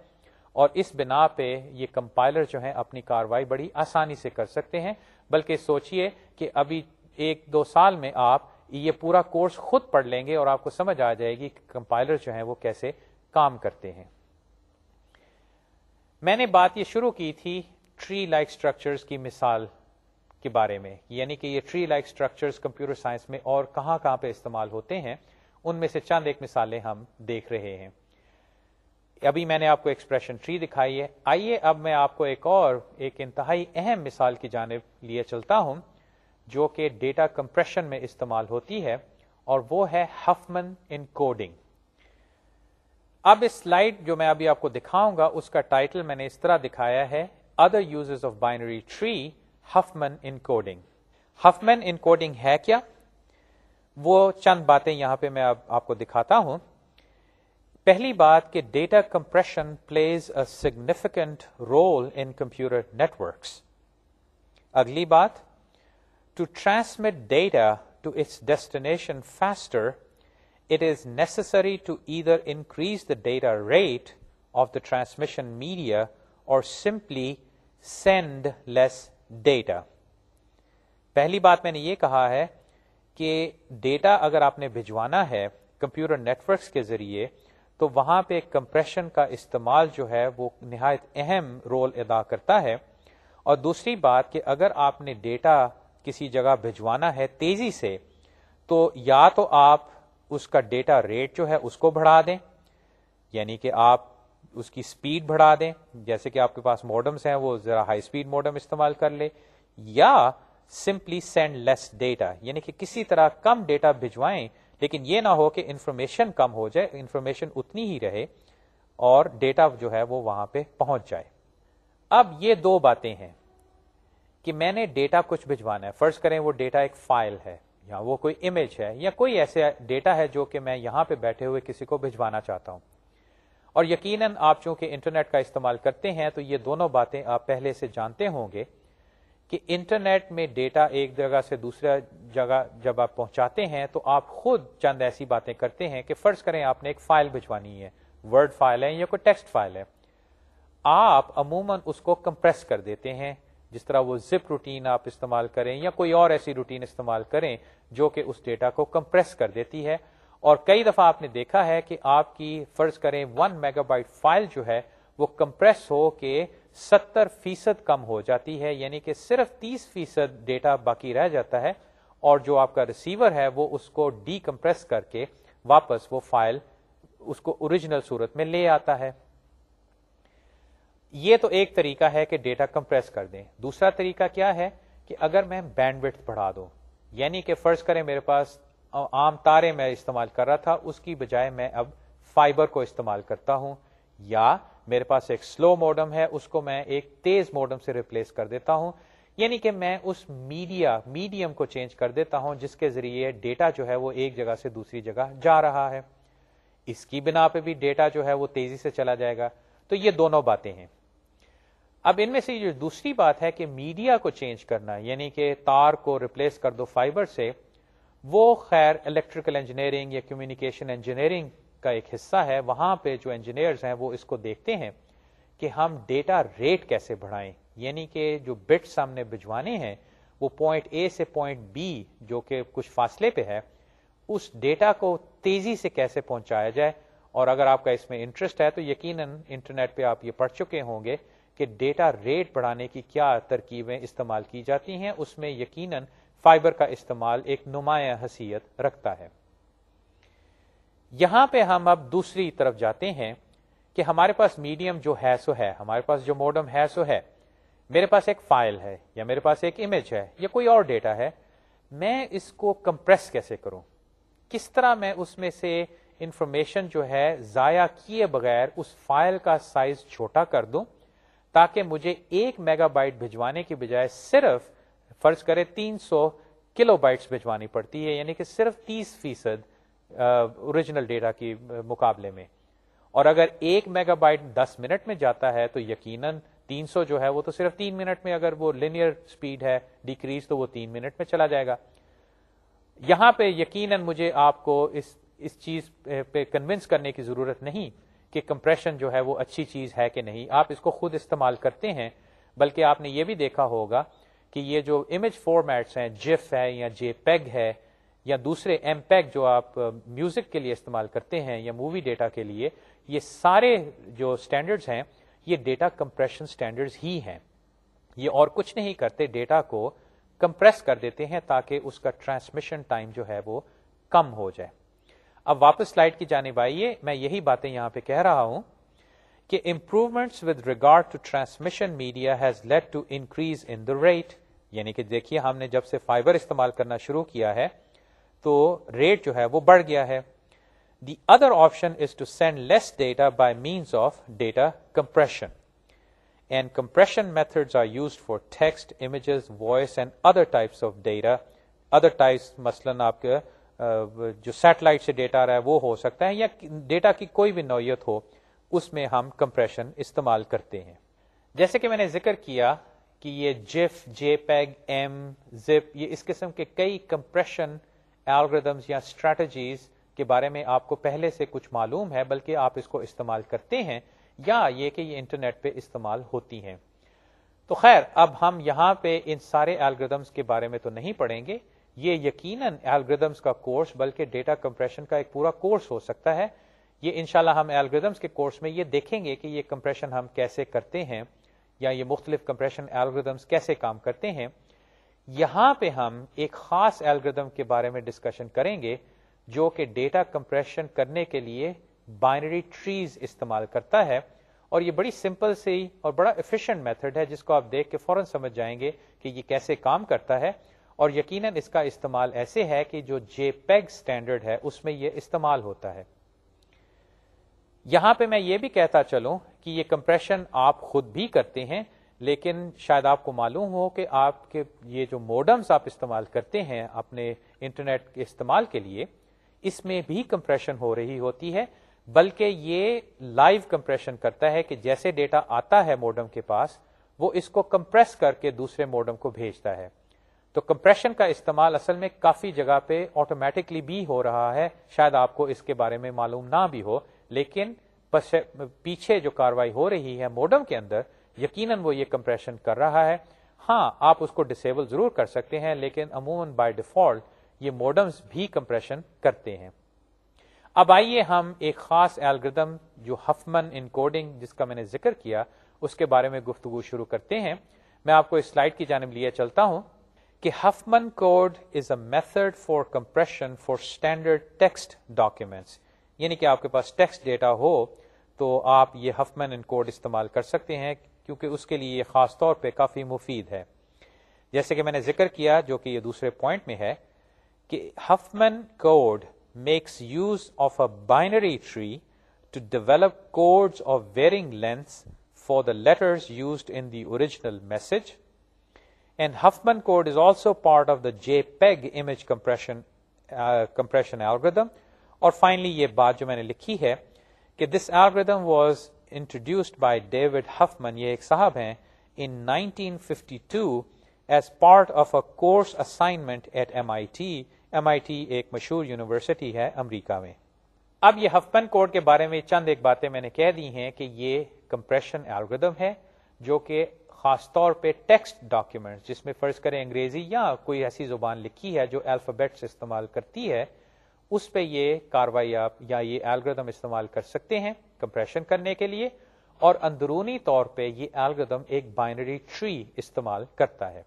S1: اور اس بنا پہ یہ کمپائلر جو ہیں اپنی کاروائی بڑی آسانی سے کر سکتے ہیں۔ بلکہ سوچئے کہ ابھی ایک دو سال میں آپ یہ پورا کورس خود پڑھ لیں گے اور آپ کو سمجھ آ جائے گی کہ کمپائلر جو ہیں وہ کیسے کام کرتے ہیں۔ میں نے بات یہ شروع کی تھی ٹری لائک اسٹرکچرس کی مثال کے بارے میں یعنی کہ یہ tree like structures computer science میں اور کہاں کہاں پہ استعمال ہوتے ہیں، ان میں سے چند ایک مثالیں ہم دیکھ رہے ہیں۔ ابھی میں نے آپ کو ایکسپریشن ٹری دکھائی ہے۔ آئیے اب میں آپ کو ایک اور، ایک انتہائی اہم مثال کی جانب لیے چلتا ہوں، جو کہ ڈیٹا کمپریشن میں استعمال ہوتی ہے، اور وہ ہے ہفمن ان کوڈنگ اب اس سلائڈ جو میں ابھی آپ کو دکھاؤں گا، اس کا ٹائٹل میں نے اس طرح دکھایا ہے other use of binary tree Huffman encoding Huffman encoding ہے کیا؟ وہ چند باتیں یہاں پہ میں آپ کو دکھاتا ہوں۔ پہلی بات کہ data compression plays a significant role in computer networks اگلی بات to transmit data to its destination faster it is necessary to either increase the data rate of the transmission media or simply send less data پہلی بات میں نے یہ کہا ہے کہ ڈیٹا اگر آپ نے بھجوانا ہے کمپیوٹر نیٹورکس کے ذریعے، تو وہاں پہ کمپریشن کا استعمال جو ہے وہ نہایت اہم رول ادا کرتا ہے۔ اور دوسری بات کہ اگر آپ نے ڈیٹا کسی جگہ بھجوانا ہے تیزی سے، تو یا تو آپ اس کا ڈیٹا ریٹ جو ہے اس کو بڑھا دیں یعنی کہ آپ اس کی سپیڈ بڑھا دیں۔ جیسے کہ آپ کے پاس موڈمس ہیں، وہ ذرا ہائی سپیڈ موڈم استعمال کر لے یا سمپلی سینڈ لیس ڈیٹا یعنی کہ کسی طرح کم ڈیٹا بھجوائیں، لیکن یہ نہ ہو کہ انفارمیشن کم ہو جائے انفارمیشن اتنی ہی رہے اور ڈیٹا جو ہے وہ وہاں پہ پہنچ جائے۔ اب یہ دو باتیں ہیں کہ میں نے ڈیٹا کچھ بھجوانا ہے۔ فرض کریں وہ ڈیٹا ایک فائل ہے، یا وہ کوئی امیج ہے، یا کوئی ایسے ڈیٹا ہے جو کہ میں یہاں پہ بیٹھے ہوئے کسی کو بھجوانا چاہتا ہوں۔ اور یقیناً آپ چونکہ انٹرنیٹ کا استعمال کرتے ہیں تو یہ دونوں باتیں آپ پہلے سے جانتے ہوں گے کہ انٹرنیٹ میں ڈیٹا ایک جگہ سے دوسرا جگہ جب آپ پہنچاتے ہیں تو آپ خود چند ایسی باتیں کرتے ہیں کہ فرض کریں آپ نے ایک فائل بھجوانی ہے، ورڈ فائل ہے یا کوئی ٹیکسٹ فائل ہے۔ آپ عموماً اس کو کمپریس کر دیتے ہیں، جس طرح وہ زپ روٹین آپ استعمال کریں یا کوئی اور ایسی روٹین استعمال کریں جو کہ اس ڈیٹا کو کمپریس کر دیتی ہے۔ اور کئی دفعہ آپ نے دیکھا ہے کہ آپ کی فرض کریں ون میگا بائٹ فائل جو ہے وہ کمپریس ہو کے ستر فیصد کم ہو جاتی ہے یعنی کہ صرف تیس فیصد ڈیٹا باقی رہ جاتا ہے اور جو آپ کا ریسیور ہے وہ اس کو ڈی کمپریس کر کے واپس وہ فائل اس کو اوریجنل صورت میں لے آتا ہے۔ یہ تو ایک طریقہ ہے کہ ڈیٹا کمپریس کر دیں۔ دوسرا طریقہ کیا ہے کہ اگر میں بینڈ وتھ بڑھا دوں یعنی کہ فرض کریں میرے پاس عام تارے میں استعمال کر رہا تھا، اس کی بجائے میں اب فائبر کو استعمال کرتا ہوں، یا میرے پاس ایک سلو موڈم ہے، اس کو میں ایک تیز موڈم سے ریپلیس کر دیتا ہوں۔ یعنی کہ میں اس میڈیا میڈیم کو چینج کر دیتا ہوں، جس کے ذریعے ڈیٹا جو ہے وہ ایک جگہ سے دوسری جگہ جا رہا ہے۔ اس کی بنا پہ بھی ڈیٹا جو ہے وہ تیزی سے چلا جائے گا۔ تو یہ دونوں باتیں ہیں۔ اب ان میں سے جو دوسری بات ہے کہ میڈیا کو چینج کرنا یعنی کہ تار کو ریپلیس کر دو فائبر سے وہ خیر الیکٹریکل انجینئرنگ یا کمیونیکیشن انجینئرنگ کا ایک حصہ ہے، وہاں پہ جو انجینئرز ہیں وہ اس کو دیکھتے ہیں کہ ہم ڈیٹا ریٹ کیسے بڑھائیں۔ یعنی کہ جو بٹس ہم نے بھجوانے ہیں، وہ پوائنٹ اے سے پوائنٹ بی جو کہ کچھ فاصلے پہ ہے، اس ڈیٹا کو تیزی سے کیسے پہنچایا جائے؟ اور اگر آپ کا اس میں انٹرسٹ ہے تو یقیناً انٹرنیٹ پہ آپ یہ پڑھ چکے ہوں گے کہ ڈیٹا ریٹ بڑھانے کی کیا ترکیبیں استعمال کی جاتی ہیں۔ اس میں یقیناً فائبر کا استعمال ایک نمایاں حیثیت رکھتا ہے۔ یہاں پہ ہم اب دوسری طرف جاتے ہیں کہ ہمارے پاس میڈیم جو ہے سو ہے، ہمارے پاس جو موڈم ہے سو ہے۔ میرے پاس ایک فائل ہے یا میرے پاس ایک امیج ہے یا کوئی اور ڈیٹا ہے۔ میں اس کو کمپریس کیسے کروں؟ کس طرح میں اس میں سے انفارمیشن جو ہے ضائع کیے بغیر اس فائل کا سائز چھوٹا کر دوں تاکہ مجھے ایک میگا بائٹ بھجوانے کی بجائے صرف فرض کرے تین سو کلو بائٹس بھجوانی پڑتی ہے یعنی کہ صرف تیس فیصد اوریجنل ڈیٹا کی مقابلے میں۔ اور اگر ایک میگا بائٹ دس منٹ میں جاتا ہے، تو یقیناً تین سو جو ہے، وہ تو صرف تین منٹ میں، اگر وہ لینئر اسپیڈ ہے ڈیکریز تو وہ تین منٹ میں چلا جائے گا۔ یہاں پہ یقیناً مجھے آپ کو اس اس چیز پہ کنوینس کرنے کی ضرورت نہیں کہ کمپریشن جو ہے، وہ اچھی چیز ہے کہ نہیں۔ آپ اس کو خود استعمال کرتے ہیں، بلکہ آپ نے یہ بھی دیکھا ہوگا کہ یہ جو امیج فارمیٹس ہیں جیف ہے یا جے پیگ ہے یا دوسرے ایم پیک جو آپ میوزک کے لیے استعمال کرتے ہیں یا مووی ڈیٹا کے لیے، یہ سارے جو اسٹینڈرڈس ہیں، یہ ڈیٹا کمپریشن اسٹینڈرڈ ہی ہیں۔ یہ اور کچھ نہیں کرتے ڈیٹا کو کمپریس کر دیتے ہیں تاکہ اس کا ٹرانسمیشن ٹائم جو ہے وہ کم ہو جائے۔ اب واپس سلائڈ کی جانب آئیے۔ میں یہی باتیں یہاں پہ کہہ رہا ہوں کہ improvements with regard to transmission media has led to increase in the rate یعنی کہ دیکھیے ہم نے جب سے فائبر استعمال کرنا شروع کیا ہے، تو ریٹ جو ہے وہ بڑھ گیا ہے۔ The other option is to send less data by means of data compression and compression method are use for text images voice and other types of data other types مثلاً آپ کے جو سیٹلائٹ سے ڈیٹا رہا ہے، وہ ہو سکتا ہے، یا ڈیٹا کی کوئی بھی نوعیت ہو، اس میں ہم کمپریشن استعمال کرتے ہیں۔ جیسے کہ میں نے ذکر کیا کہ یہ GIF, JPEG, M, zip, یہ اس قسم کے کئی کمپریشن الگریدمس یا اسٹریٹجیز کے بارے میں آپ کو پہلے سے کچھ معلوم ہے، بلکہ آپ اس کو استعمال کرتے ہیں یا یہ کہ یہ انٹرنیٹ پہ استعمال ہوتی ہیں۔ تو خیر، اب ہم یہاں پہ ان سارے الگریدمس کے بارے میں تو نہیں پڑھیں گے۔ یہ یقیناً الگریدمس کا کورس بلکہ ڈیٹا کمپریشن کا ایک پورا کورس ہو سکتا ہے۔ یہ انشاءاللہ ہم الگریدمس کے کورس میں یہ دیکھیں گے کہ یہ کمپریشن ہم کیسے کرتے ہیں۔ یا یہ مختلف کمپریشن الگریدمس کیسے کام کرتے ہیں، یہاں پہ ہم ایک خاص الگریدم کے بارے میں ڈسکشن کریں گے، جو کہ ڈیٹا کمپریشن کرنے کے لیے بائنری ٹریز استعمال کرتا ہے۔ اور یہ بڑی سمپل سے اور بڑا ایفیشینٹ میتھڈ ہے، جس کو آپ دیکھ کے فوراً سمجھ جائیں گے کہ یہ کیسے کام کرتا ہے۔ اور یقیناً اس کا استعمال ایسے ہے کہ جو جے پیگ اسٹینڈرڈ ہے، اس میں یہ استعمال ہوتا ہے۔ یہاں پہ میں یہ بھی کہتا چلوں کہ یہ کمپریشن آپ خود بھی کرتے ہیں، لیکن شاید آپ کو معلوم ہو کہ آپ کے یہ جو موڈمس آپ استعمال کرتے ہیں اپنے انٹرنیٹ کے استعمال کے لیے، اس میں بھی کمپریشن ہو رہی ہوتی ہے، بلکہ یہ لائیو کمپریشن کرتا ہے کہ جیسے ڈیٹا آتا ہے موڈم کے پاس، وہ اس کو کمپریس کر کے دوسرے موڈم کو بھیجتا ہے۔ تو کمپریشن کا استعمال اصل میں کافی جگہ پہ آٹومیٹکلی بھی ہو رہا ہے، شاید آپ کو اس کے بارے میں معلوم نہ بھی ہو، لیکن پیچھے جو کاروائی ہو رہی ہے موڈم کے اندر، یقیناً وہ یہ کمپریشن کر رہا ہے۔ ہاں آپ اس کو ڈسیبل ضرور کر سکتے ہیں، لیکن عموماً بائی ڈیفالٹ یہ موڈمس بھی کمپریشن کرتے ہیں۔ اب آئیے ہم ایک خاص الگریدم جو ہفمن ان کوڈنگ جس کا میں نے ذکر کیا، اس کے بارے میں گفتگو شروع کرتے ہیں۔ میں آپ کو اس سلائڈ کی جانب لیے چلتا ہوں کہ Huffman code is a method for compression for standard text documents یعنی کہ آپ کے پاس ٹیکسٹ ڈیٹا ہو تو آپ یہ ہفمن ان کوڈ استعمال کر سکتے ہیں کیونکہ اس کے لیے یہ خاص طور پہ کافی مفید ہے۔ جیسے کہ میں نے ذکر کیا جو کہ یہ دوسرے پوائنٹ میں ہے کہ Huffman code makes use of a binary tree to develop code of varying lengths for the letters used in the original message. And Huffman code is also part of the JPEG image compression compression algorithm اور finally یہ بات جو میں نے لکھی ہے کہ this algorithm was introduced by David Huffman یہ ایک صاحب ہیں in 1952 as part of a course assignment at M I T M I T ایک مشہور یونیورسٹی ہے امریکہ میں۔ اب یہ ہفمن کوڈ کے بارے میں چند ایک باتیں میں نے کہہ دی ہیں کہ یہ کمپریشن ایلگردم ہے جو کہ خاص طور پہ ٹیکسٹ ڈاکیومنٹ جس میں فرض کریں انگریزی یا کوئی ایسی زبان لکھی ہے جو الفابیٹس استعمال کرتی ہے اس پہ یہ کاروائی آپ یا یہ الگریدم استعمال کر سکتے ہیں کمپریشن کرنے کے لیے اور اندرونی طور پہ یہ الگریدم ایک بائنری ٹری استعمال کرتا ہے۔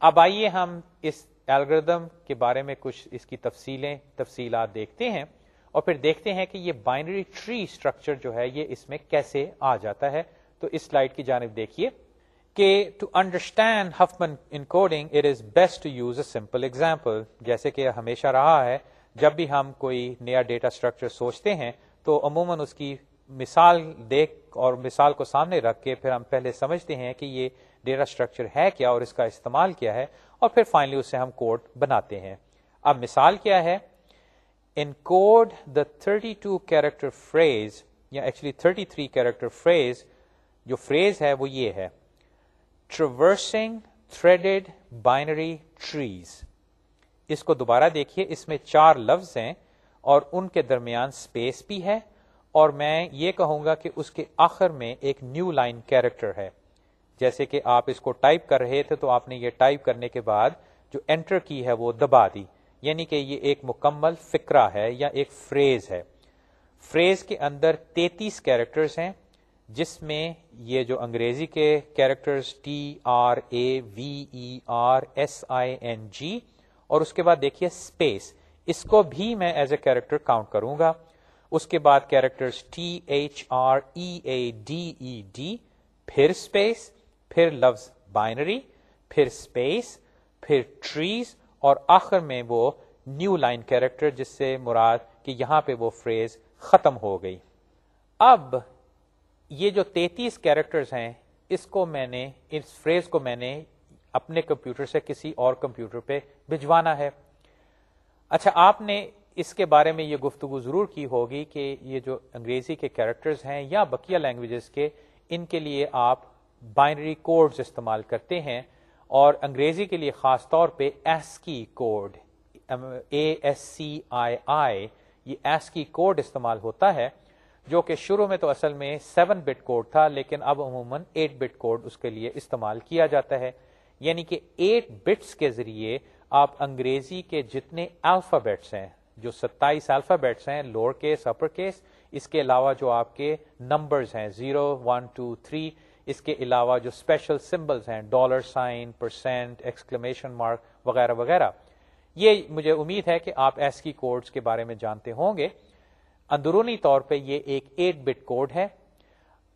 S1: اب آئیے ہم اس الگریدم کے بارے میں کچھ اس کی تفصیلیں، تفصیلات دیکھتے ہیں اور پھر دیکھتے ہیں کہ یہ بائنری ٹری اسٹرکچر جو ہے یہ اس میں کیسے آ جاتا ہے۔ تو اس سلائڈ کی جانب دیکھیے کہ to understand Huffman encoding it is best to use a simple example جیسے کہ ہمیشہ رہا ہے جب بھی ہم کوئی نیا ڈیٹا اسٹرکچر سوچتے ہیں، تو عموماً اس کی مثال دیکھ اور مثال کو سامنے رکھ کے پھر ہم پہلے سمجھتے ہیں کہ یہ ڈیٹا اسٹرکچر ہے کیا اور اس کا استعمال کیا ہے اور پھر فائنلی اس سے ہم کوڈ بناتے ہیں۔ اب مثال کیا ہے؟ Encode the thirty two character phrase یا actually thirty three character phrase جو فریز ہے وہ یہ ہے ٹریورسنگ تھریڈیڈ بائنری ٹریز اس کو دوبارہ دیکھیے، اس میں چار لفظ ہیں اور ان کے درمیان سپیس بھی ہے اور میں یہ کہوں گا کہ اس کے آخر میں ایک نیو لائن کیریکٹر ہے۔ جیسے کہ آپ اس کو ٹائپ کر رہے تھے تو آپ نے یہ ٹائپ کرنے کے بعد جو انٹر کی ہے وہ دبا دی۔ یعنی کہ یہ ایک مکمل فکرہ ہے یا ایک فریز ہے۔ فریز کے اندر تینتیس کیریکٹرز ہیں، جس میں یہ جو انگریزی کے characters T R A V E R S I N G اور اس کے بعد دیکھیے اسپیس اس کو بھی میں ایز اے کیریکٹر کاؤنٹ کروں گا. اس کے بعد character T H R E A D E D پھر اسپیس پھر لفظ بائنری پھر اسپیس پھر ٹریز اور آخر میں وہ نیو لائن کیریکٹر جس سے مراد کہ یہاں پہ وہ فریز ختم ہو گئی. اب یہ جو تینتیس کیریکٹرز ہیں، اس کو میں نے، اس فریز کو میں نے اپنے کمپیوٹر سے کسی اور کمپیوٹر پہ بھجوانا ہے۔ اچھا آپ نے اس کے بارے میں یہ گفتگو ضرور کی ہوگی کہ یہ جو انگریزی کے کیریکٹرز ہیں یا بقیہ لینگویجز کے، ان کے لیے آپ بائنری کوڈز استعمال کرتے ہیں اور انگریزی کے لیے خاص طور پہ ایس کی کوڈ اے ایس سی آئی آئی یہ ایس کی کوڈ استعمال ہوتا ہے، جو کہ شروع میں تو اصل میں سیون بٹ کوڈ تھا، لیکن اب عموماً ایٹ بٹ کوڈ اس کے لیے استعمال کیا جاتا ہے۔ یعنی کہ ایٹ بٹس کے ذریعے آپ انگریزی کے جتنے الفابیٹس ہیں، جو ستائیس الفابیٹس ہیں لوور کیس اپر کیس اس کے علاوہ جو آپ کے نمبرز ہیں زیرو ون ٹو تھری اس کے علاوہ جو اسپیشل سمبلس ہیں dollar sign percent exclamation mark وغیرہ وغیرہ۔ یہ مجھے امید ہے کہ آپ ایس کی کوڈز کے بارے میں جانتے ہوں گے۔ اندرونی طور پہ یہ ایک ایٹ بٹ کوڈ ہے۔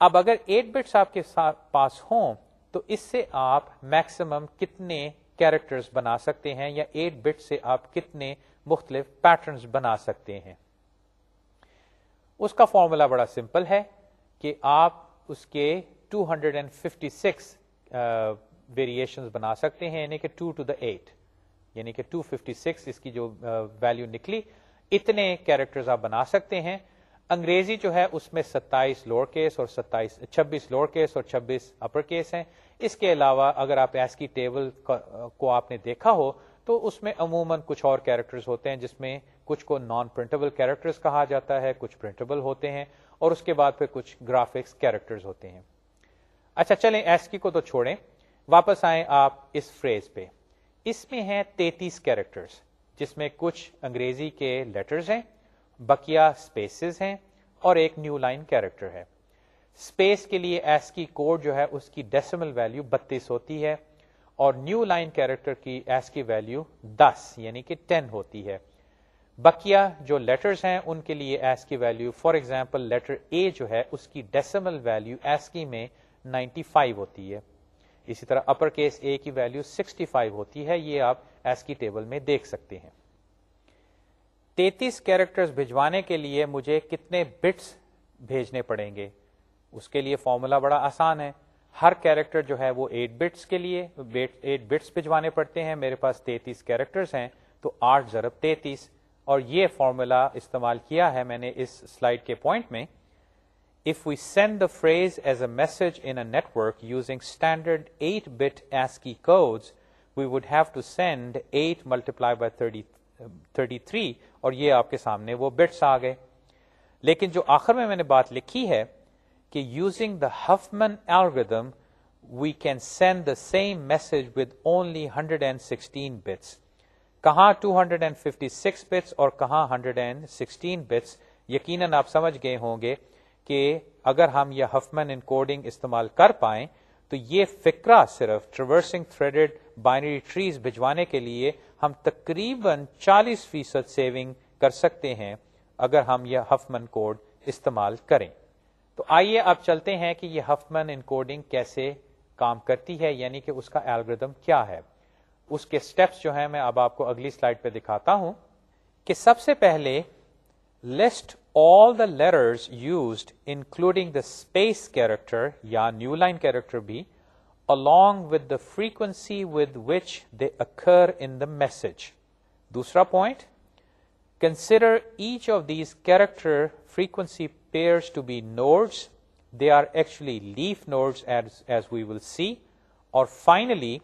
S1: اب اگر ایٹ بٹس آپ کے پاس ہوں تو اس سے آپ میکسیمم کتنے کیریکٹرز بنا سکتے ہیں یا ایٹ بٹ سے آپ کتنے مختلف پیٹرنز بنا سکتے ہیں۔ اس کا فارمولا بڑا سمپل ہے کہ آپ اس کے 256 ویریشن بنا سکتے ہیں یعنی کہ 2 ٹو دا 8 یعنی کہ 256 اس کی جو ویلو نکلی، اتنے کیریکٹرز آپ بنا سکتے ہیں۔ انگریزی جو ہے اس میں ستائیس لوور کیس اور ستائیس، چھبیس لوور کیس اور چھبیس اپر کیس ہیں۔ اس کے علاوہ اگر آپ ایس کی ٹیبل کو آپ نے دیکھا ہو، تو اس میں عموماً کچھ اور کیریکٹرز ہوتے ہیں، جس میں کچھ کو نان پرنٹبل کیریکٹرز کہا جاتا ہے، کچھ پرنٹبل ہوتے ہیں، اور اس کے بعد پھر کچھ گرافکس کیریکٹرز ہوتے ہیں۔ اچھا چلیں ایس کی کو تو چھوڑیں۔ واپس آئیں آپ اس فریز پہ۔ اس میں ہیں تینتیس کیریکٹرز جس میں کچھ انگریزی کے لیٹرز ہیں بکیا اسپیسیز ہیں، اور ایک نیو لائن کیریکٹر ہے۔ اسپیس کے لیے ایس کی کوڈ جو ہے اس کی ڈیسیمل ویلو بتیس ہوتی ہے اور نیو لائن کیریکٹر کی ایس کی ویلو دس یعنی کہ ٹین ہوتی ہے۔ بکیا جو لیٹرز ہیں، ان کے لیے ASCII value for example letter A جو ہے، اس کی ڈیسیمل ویلو ایس کی میں نائنٹی فائیو ہوتی ہے۔ اسی طرح اپر کیس اے کی ویلو سکسٹی فائیو ہوتی ہے، یہ آپ ایس کی ٹیبل میں دیکھ سکتے ہیں۔ تینتیس کیریکٹر بھجوانے کے لیے مجھے کتنے بٹس بھیجنے پڑیں گے؟ اس کے لیے فارمولا بڑا آسان ہے۔ ہر کیریکٹر جو ہے وہ ایٹ بٹس کے لیے ایٹ بٹس بھجوانے پڑتے ہیں۔ میرے پاس تینتیس کیریکٹرز ہیں، تو آٹھ ضرب تینتیس۔ اور یہ فارمولا استعمال کیا ہے میں نے اس سلائڈ کے پوائنٹ میں۔ If we send the phrase as a message in network using standard eight bit ASCII codes we would have to send eight multiply by thirty three اور یہ آپ کے سامنے وہ بٹس آ گئے۔ لیکن جو آخر میں میں نے بات لکھی ہے کہ using the Huffman algorithm we can send the same message with only hundred and sixteen bits کہاں two hundred and fifty six bits اور کہاں ہنڈریڈ اینڈ سکسٹین بٹس یقیناً آپ سمجھ گئے ہوں گے کہ اگر ہم یہ ہفمن ان کوڈنگ استعمال کر پائیں، تو یہ فکرہ صرف ٹریورسنگ تھریڈڈ بائنری ٹریز بھجوانے کے لیے ہم تقریباً چالیس فیصد سیونگ کر سکتے ہیں اگر ہم یہ ہفمن کوڈ استعمال کریں۔ تو آئیے اب چلتے ہیں کہ یہ ہفمن ان کوڈنگ کیسے کام کرتی ہے یعنی کہ اس کا الگریدم کیا ہے اس کے سٹیپس جو ہیں میں اب آپ کو اگلی سلائڈ پہ دکھاتا ہوں کہ سب سے پہلے list all the letters used including the space character یا نیو لائن کیریکٹر بھی along with the frequency with which they occur in the message. دوسرا point, consider each of these character frequency pairs to be nodes. They are actually leaf nodes as, as we will see. Or finally,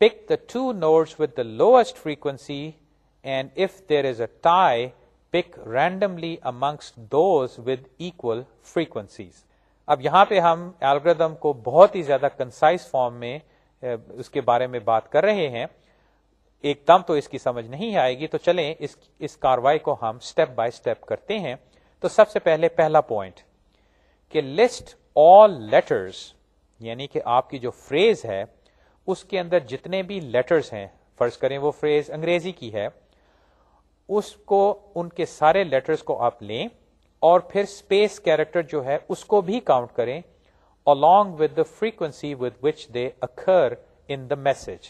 S1: pick the two nodes with the lowest frequency and if there is a tie, pick randomly amongst those with equal frequencies. اب یہاں پہ ہم algorithm کو بہت ہی زیادہ concise form میں اس کے بارے میں بات کر رہے ہیں ایک دم تو اس کی سمجھ نہیں آئے گی تو چلیں اس اس کاروائی کو ہم سٹیپ بائی سٹیپ کرتے ہیں تو سب سے پہلے پہلا پوائنٹ کہ لسٹ آل لیٹرز یعنی کہ آپ کی جو فریز ہے، اس کے اندر جتنے بھی لیٹرز ہیں، فرض کریں وہ فریز انگریزی کی ہے، اس کو ان کے سارے لیٹرز کو آپ لیں اور پھر اسپیس کیریکٹر جو ہے اس کو بھی کاؤنٹ کریں along with the frequency with which they occur in the message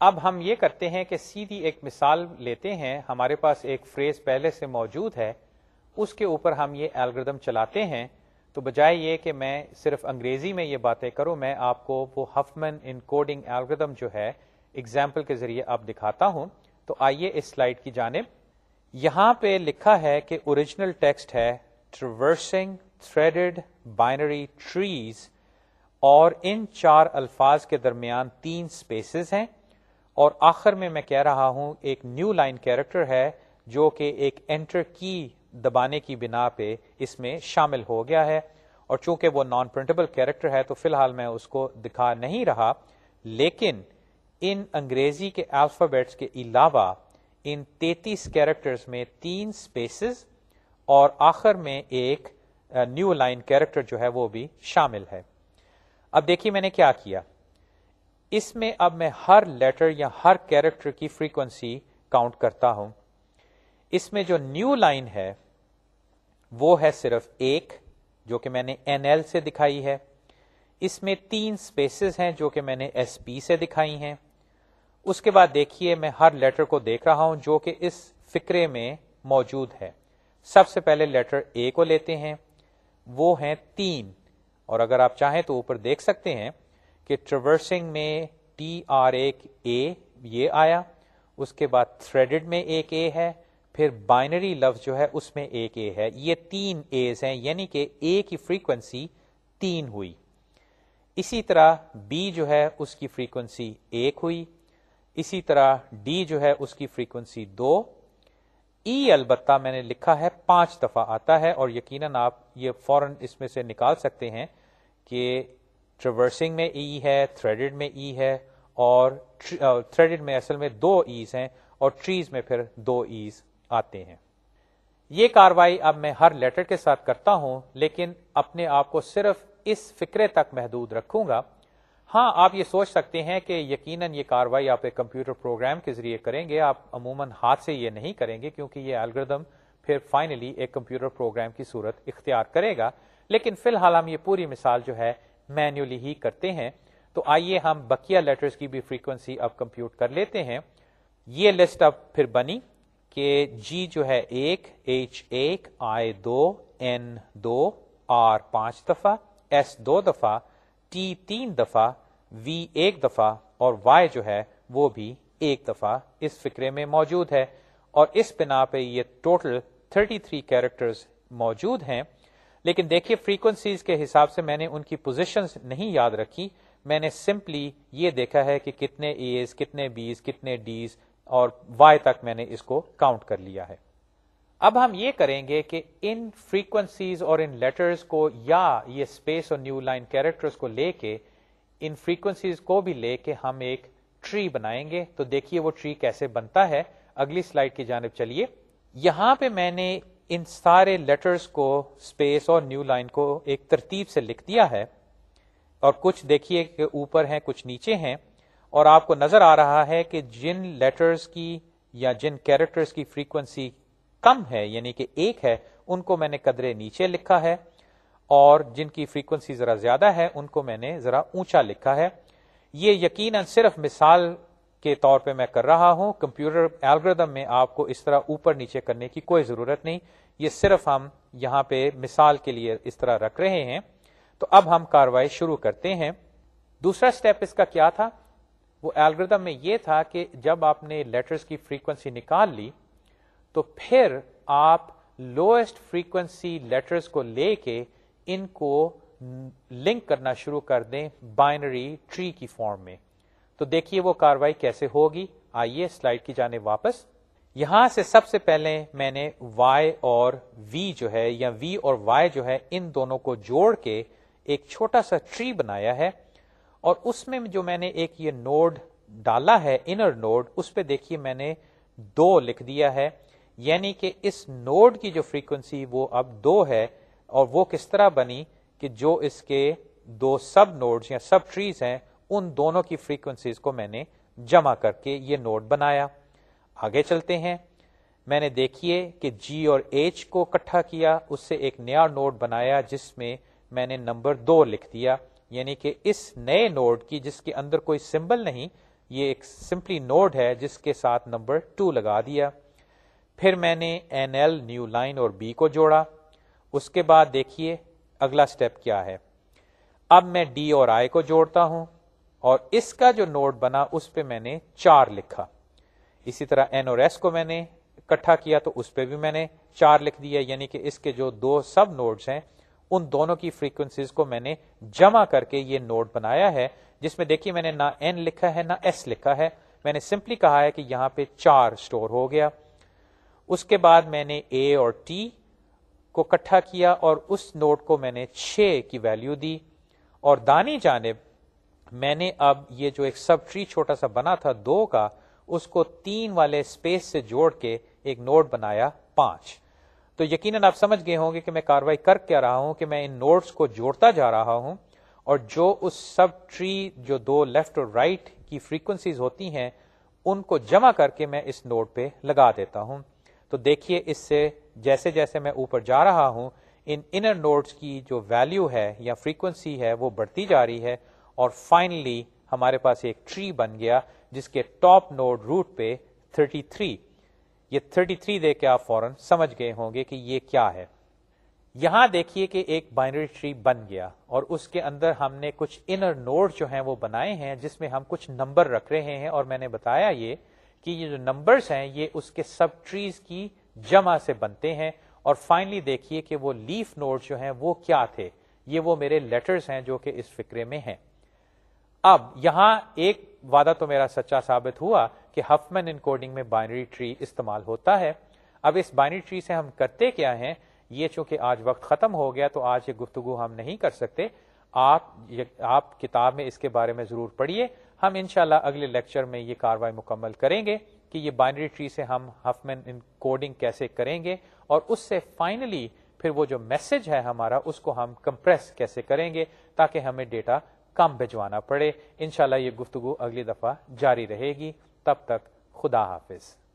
S1: اب ہم یہ کرتے ہیں کہ سیدھی ایک مثال لیتے ہیں. ہمارے پاس ایک فریز پہلے سے موجود ہے. اس کے اوپر ہم یہ الگریدم چلاتے ہیں، تو بجائے یہ کہ میں صرف انگریزی میں یہ باتیں کروں، میں آپ کو وہ ہفمن ان کوڈنگ الگریدم جو ہے اگزامپل کے ذریعے آپ دکھاتا ہوں۔ تو آئیے اس سلائڈ کی جانب۔ یہاں پہ لکھا ہے کہ اوریجنل ٹیکسٹ ہے ٹریورسنگ تھریڈ بائنری ٹریز اور ان چار الفاظ کے درمیان تین اسپیسیز ہیں۔ اور آخر میں میں کہہ رہا ہوں، ایک نیو لائن کیریکٹر ہے، جو کہ ایک انٹر کی دبانے کی بنا پہ اس میں شامل ہو گیا ہے۔ اور چونکہ وہ نان پرنٹبل کیریکٹر ہے تو فی الحال میں اس کو دکھا نہیں رہا۔ لیکن ان انگریزی کے الفابیٹس کے علاوہ ان تینتیس کیریکٹرز میں تین اسپیسیز اور آخر میں ایک نیو لائن کیریکٹر جو ہے وہ بھی شامل ہے۔ اب دیکھیے میں نے کیا کیا۔ اس میں اب میں ہر لیٹر یا ہر کیریکٹر کی فریکوینسی کاؤنٹ کرتا ہوں۔ اس میں جو نیو لائن ہے، وہ ہے صرف ایک، جو کہ میں نے این ایل سے دکھائی ہے۔ اس میں تین سپیسز ہیں جو کہ میں نے ایس پی سے دکھائی ہیں۔ اس کے بعد دیکھیے، میں ہر لیٹر کو دیکھ رہا ہوں جو کہ اس فکرے میں موجود ہے۔ سب سے پہلے لیٹر اے کو لیتے ہیں۔ وہ ہیں تین۔ اور اگر آپ چاہیں تو اوپر دیکھ سکتے ہیں کہ ٹریورسنگ میں ٹی آر ایک اے یہ آیا۔ اس کے بعد تھریڈڈ میں ایک اے ہے۔ پھر بائنری لفظ جو ہے اس میں ایک اے ہے۔ یہ تین ایز ہیں یعنی کہ اے کی فریکوینسی تین ہوئی۔ اسی طرح بی جو ہے اس کی فریکوینسی ایک ہوئی۔ اسی طرح ڈی جو ہے اس کی فریکوینسی دو۔ ای e البتہ میں نے لکھا ہے پانچ دفعہ آتا ہے اور یقیناً آپ یہ فوراً اس میں سے نکال سکتے ہیں کہ ٹریورسنگ میں ای e ہے تھریڈڈ میں ای e ہے اور تھریڈڈ uh, میں اصل میں دو ایز ہیں اور ٹریز میں پھر دو ایز آتے ہیں۔ یہ کاروائی اب میں ہر لیٹر کے ساتھ کرتا ہوں، لیکن اپنے آپ کو صرف اس فکرے تک محدود رکھوں گا۔ ہاں آپ یہ سوچ سکتے ہیں کہ یقیناً یہ کاروائی آپ ایک کمپیوٹر پروگرام کے ذریعے کریں گے۔ آپ عموماً ہاتھ سے یہ نہیں کریں گے کیونکہ یہ الگردم پھر فائنلی ایک کمپیوٹر پروگرام کی صورت اختیار کرے گا۔ لیکن فی الحال ہم یہ پوری مثال جو ہے مینولی ہی کرتے ہیں۔ تو آئیے ہم بکیا لیٹرز کی بھی فریکوینسی اب کمپیوٹ کر لیتے ہیں۔ یہ لسٹ اب پھر بنی۔ کہ جی جو ہے ایک، ایچ ایک آئی دو، این دو، آر پانچ دفعہ، ایس دو دفعہ، ٹی تین دفعہ، وی ایک دفعہ، اور وائی جو ہے وہ بھی ایک دفعہ اس فکرے میں موجود ہے۔ اور اس بنا پہ یہ ٹوٹل 33 تھری کیریکٹرز موجود ہیں۔ لیکن دیکھیے فریکوینسیز کے حساب سے میں نے ان کی پوزیشنز نہیں یاد رکھی۔ میں نے سمپلی یہ دیکھا ہے کہ کتنے ایز کتنے بیز، کتنے ڈیز اور وائی تک میں نے اس کو کاؤنٹ کر لیا ہے۔ اب ہم یہ کریں گے کہ ان فریکوینسیز اور ان لیٹرز کو یا یہ اسپیس اور نیو لائن کیریکٹرز کو لے کے، ان فریکوینسیز کو بھی لے کے ہم ایک ٹری بنائیں گے۔ تو دیکھیے وہ ٹری کیسے بنتا ہے۔ اگلی سلائڈ کی جانب چلیے۔ یہاں پہ میں نے ان سارے لیٹرز کو اسپیس اور نیو لائن کو ایک ترتیب سے لکھ دیا ہے۔ اور کچھ دیکھیے کہ اوپر ہیں، کچھ نیچے ہیں۔ اور آپ کو نظر آ رہا ہے کہ جن لیٹرز کی یا جن کیریکٹرز کی فریکوینسی کم ہے یعنی کہ ایک ہے، ان کو میں نے قدرے نیچے لکھا ہے اور جن کی فریکوینسی ذرا زیادہ ہے، ان کو میں نے ذرا اونچا لکھا ہے۔ یہ یقیناً صرف مثال کے طور پہ میں کر رہا ہوں۔ کمپیوٹر الگریدم میں آپ کو اس طرح اوپر نیچے کرنے کی کوئی ضرورت نہیں۔ یہ صرف ہم یہاں پہ مثال کے لیے اس طرح رکھ رہے ہیں۔ تو اب ہم کاروائی شروع کرتے ہیں۔ دوسرا سٹیپ اس کا کیا تھا؟ وہ الگریدم میں یہ تھا کہ جب آپ نے لیٹرز کی فریکوینسی نکال لی، تو پھر آپ لوئسٹ فریکوینسی لیٹرز کو لے کے ان کو لنک کرنا شروع کر دیں بائنری ٹری کی فارم میں۔ تو دیکھیے وہ کاروائی کیسے ہوگی۔ آئیے سلائڈ کی جانے واپس۔ یہاں سے سب سے پہلے میں نے وائی اور وی جو ہے، یا وی اور وائی جو ہے، ان دونوں کو جوڑ کے ایک چھوٹا سا ٹری بنایا ہے۔ اور اس میں جو میں نے ایک یہ نوڈ ڈالا ہے انر نوڈ اس پہ دیکھیے میں نے دو لکھ دیا ہے۔ یعنی کہ اس نوڈ کی جو فریکوینسی وہ اب دو ہے، اور وہ کس طرح بنی کہ جو اس کے دو سب نوڈز یا سب ٹریز ہیں، ان دونوں کی فریکوینسیز کو میں نے جمع کر کے یہ نوڈ بنایا۔ آگے چلتے ہیں۔ میں نے دیکھیے کہ جی اور ایچ کو کٹھا کیا، اس سے ایک نیا نوڈ بنایا، جس میں میں نے نمبر دو لکھ دیا۔ یعنی کہ اس نئے نوڈ کی جس کے اندر کوئی سمبل نہیں، یہ ایک سمپلی نوڈ ہے جس کے ساتھ نمبر ٹو لگا دیا۔ پھر میں نے این ایل نیو لائن اور بی کو جوڑا۔ اس کے بعد دیکھیے اگلا سٹیپ کیا ہے۔ اب میں ڈی اور آئی کو جوڑتا ہوں اور اس کا جو نوٹ بنا اس پہ میں نے چار لکھا۔ اسی طرح این اور ایس کو میں نے اکٹھا کیا تو اس پہ بھی میں نے چار لکھ دیا یعنی کہ اس کے جو دو سب نوڈز ہیں ان دونوں کی فریکوینسیز کو میں نے جمع کر کے یہ نوٹ بنایا ہے، جس میں دیکھیے میں نے نہ این لکھا ہے، نہ ایس لکھا ہے۔ میں نے سمپلی کہا ہے کہ یہاں پہ چار سٹور ہو گیا۔ اس کے بعد میں نے اے اور ٹی کو کٹھا کیا اور اس نوٹ کو میں نے چھ کی ویلیو دی۔ اور دانی جانب میں نے اب یہ جو ایک سب ٹری چھوٹا سا بنا تھا دو کا، اس کو تین والے اسپیس سے جوڑ کے ایک نوٹ بنایا پانچ۔ تو یقیناً آپ سمجھ گئے ہوں گے کہ میں کاروائی کر کیا رہا ہوں، کہ میں ان نوٹس کو جوڑتا جا رہا ہوں اور جو اس سب ٹری جو دو لیفٹ اور رائٹ right کی فریکوینسیز ہوتی ہیں، ان کو جمع کر کے میں اس نوڈ پہ لگا دیتا ہوں۔ تو دیکھیے اس سے جیسے جیسے میں اوپر جا رہا ہوں، ان انر نوڈز کی جو ویلیو ہے یا فریکوینسی ہے، وہ بڑھتی جا رہی ہے اور فائنلی ہمارے پاس ایک ٹری بن گیا، جس کے ٹاپ نوڈ روٹ پہ 33 یہ 33 دے کے آپ فوراً سمجھ گئے ہوں گے کہ یہ کیا ہے۔ یہاں دیکھیے کہ ایک بائنری ٹری بن گیا اور اس کے اندر ہم نے کچھ انر نوڈ جو ہیں وہ بنائے ہیں جس میں ہم کچھ نمبر رکھ رہے ہیں اور میں نے بتایا یہ کہ یہ جو نمبرز ہیں یہ اس کے سب ٹریز کی جمع سے بنتے ہیں اور فائنلی دیکھیے کہ وہ لیف نوڈ جو ہیں وہ کیا تھے۔ یہ وہ میرے لیٹرز ہیں جو کہ اس فکرے میں ہیں۔ اب یہاں ایک وعدہ تو میرا سچا ثابت ہوا کہ ہفمن ان کوڈنگ میں بائنری ٹری استعمال ہوتا ہے۔ اب اس بائنری ٹری سے ہم کرتے کیا ہیں؟ یہ چونکہ آج وقت ختم ہو گیا تو آج یہ گفتگو ہم نہیں کر سکتے۔ آپ آپ کتاب میں اس کے بارے میں ضرور پڑھیے۔ ہم انشاءاللہ اگلے لیکچر میں یہ کاروائی مکمل کریں گے کہ یہ بائنری ٹری سے ہم ہفمن ان کوڈنگ کیسے کریں گے اور اس سے فائنلی پھر وہ جو میسج ہے ہمارا اس کو ہم کمپریس کیسے کریں گے تاکہ ہمیں ڈیٹا کم بھجوانا پڑے۔ انشاءاللہ یہ گفتگو اگلی دفعہ جاری رہے گی۔ تب تک خدا حافظ۔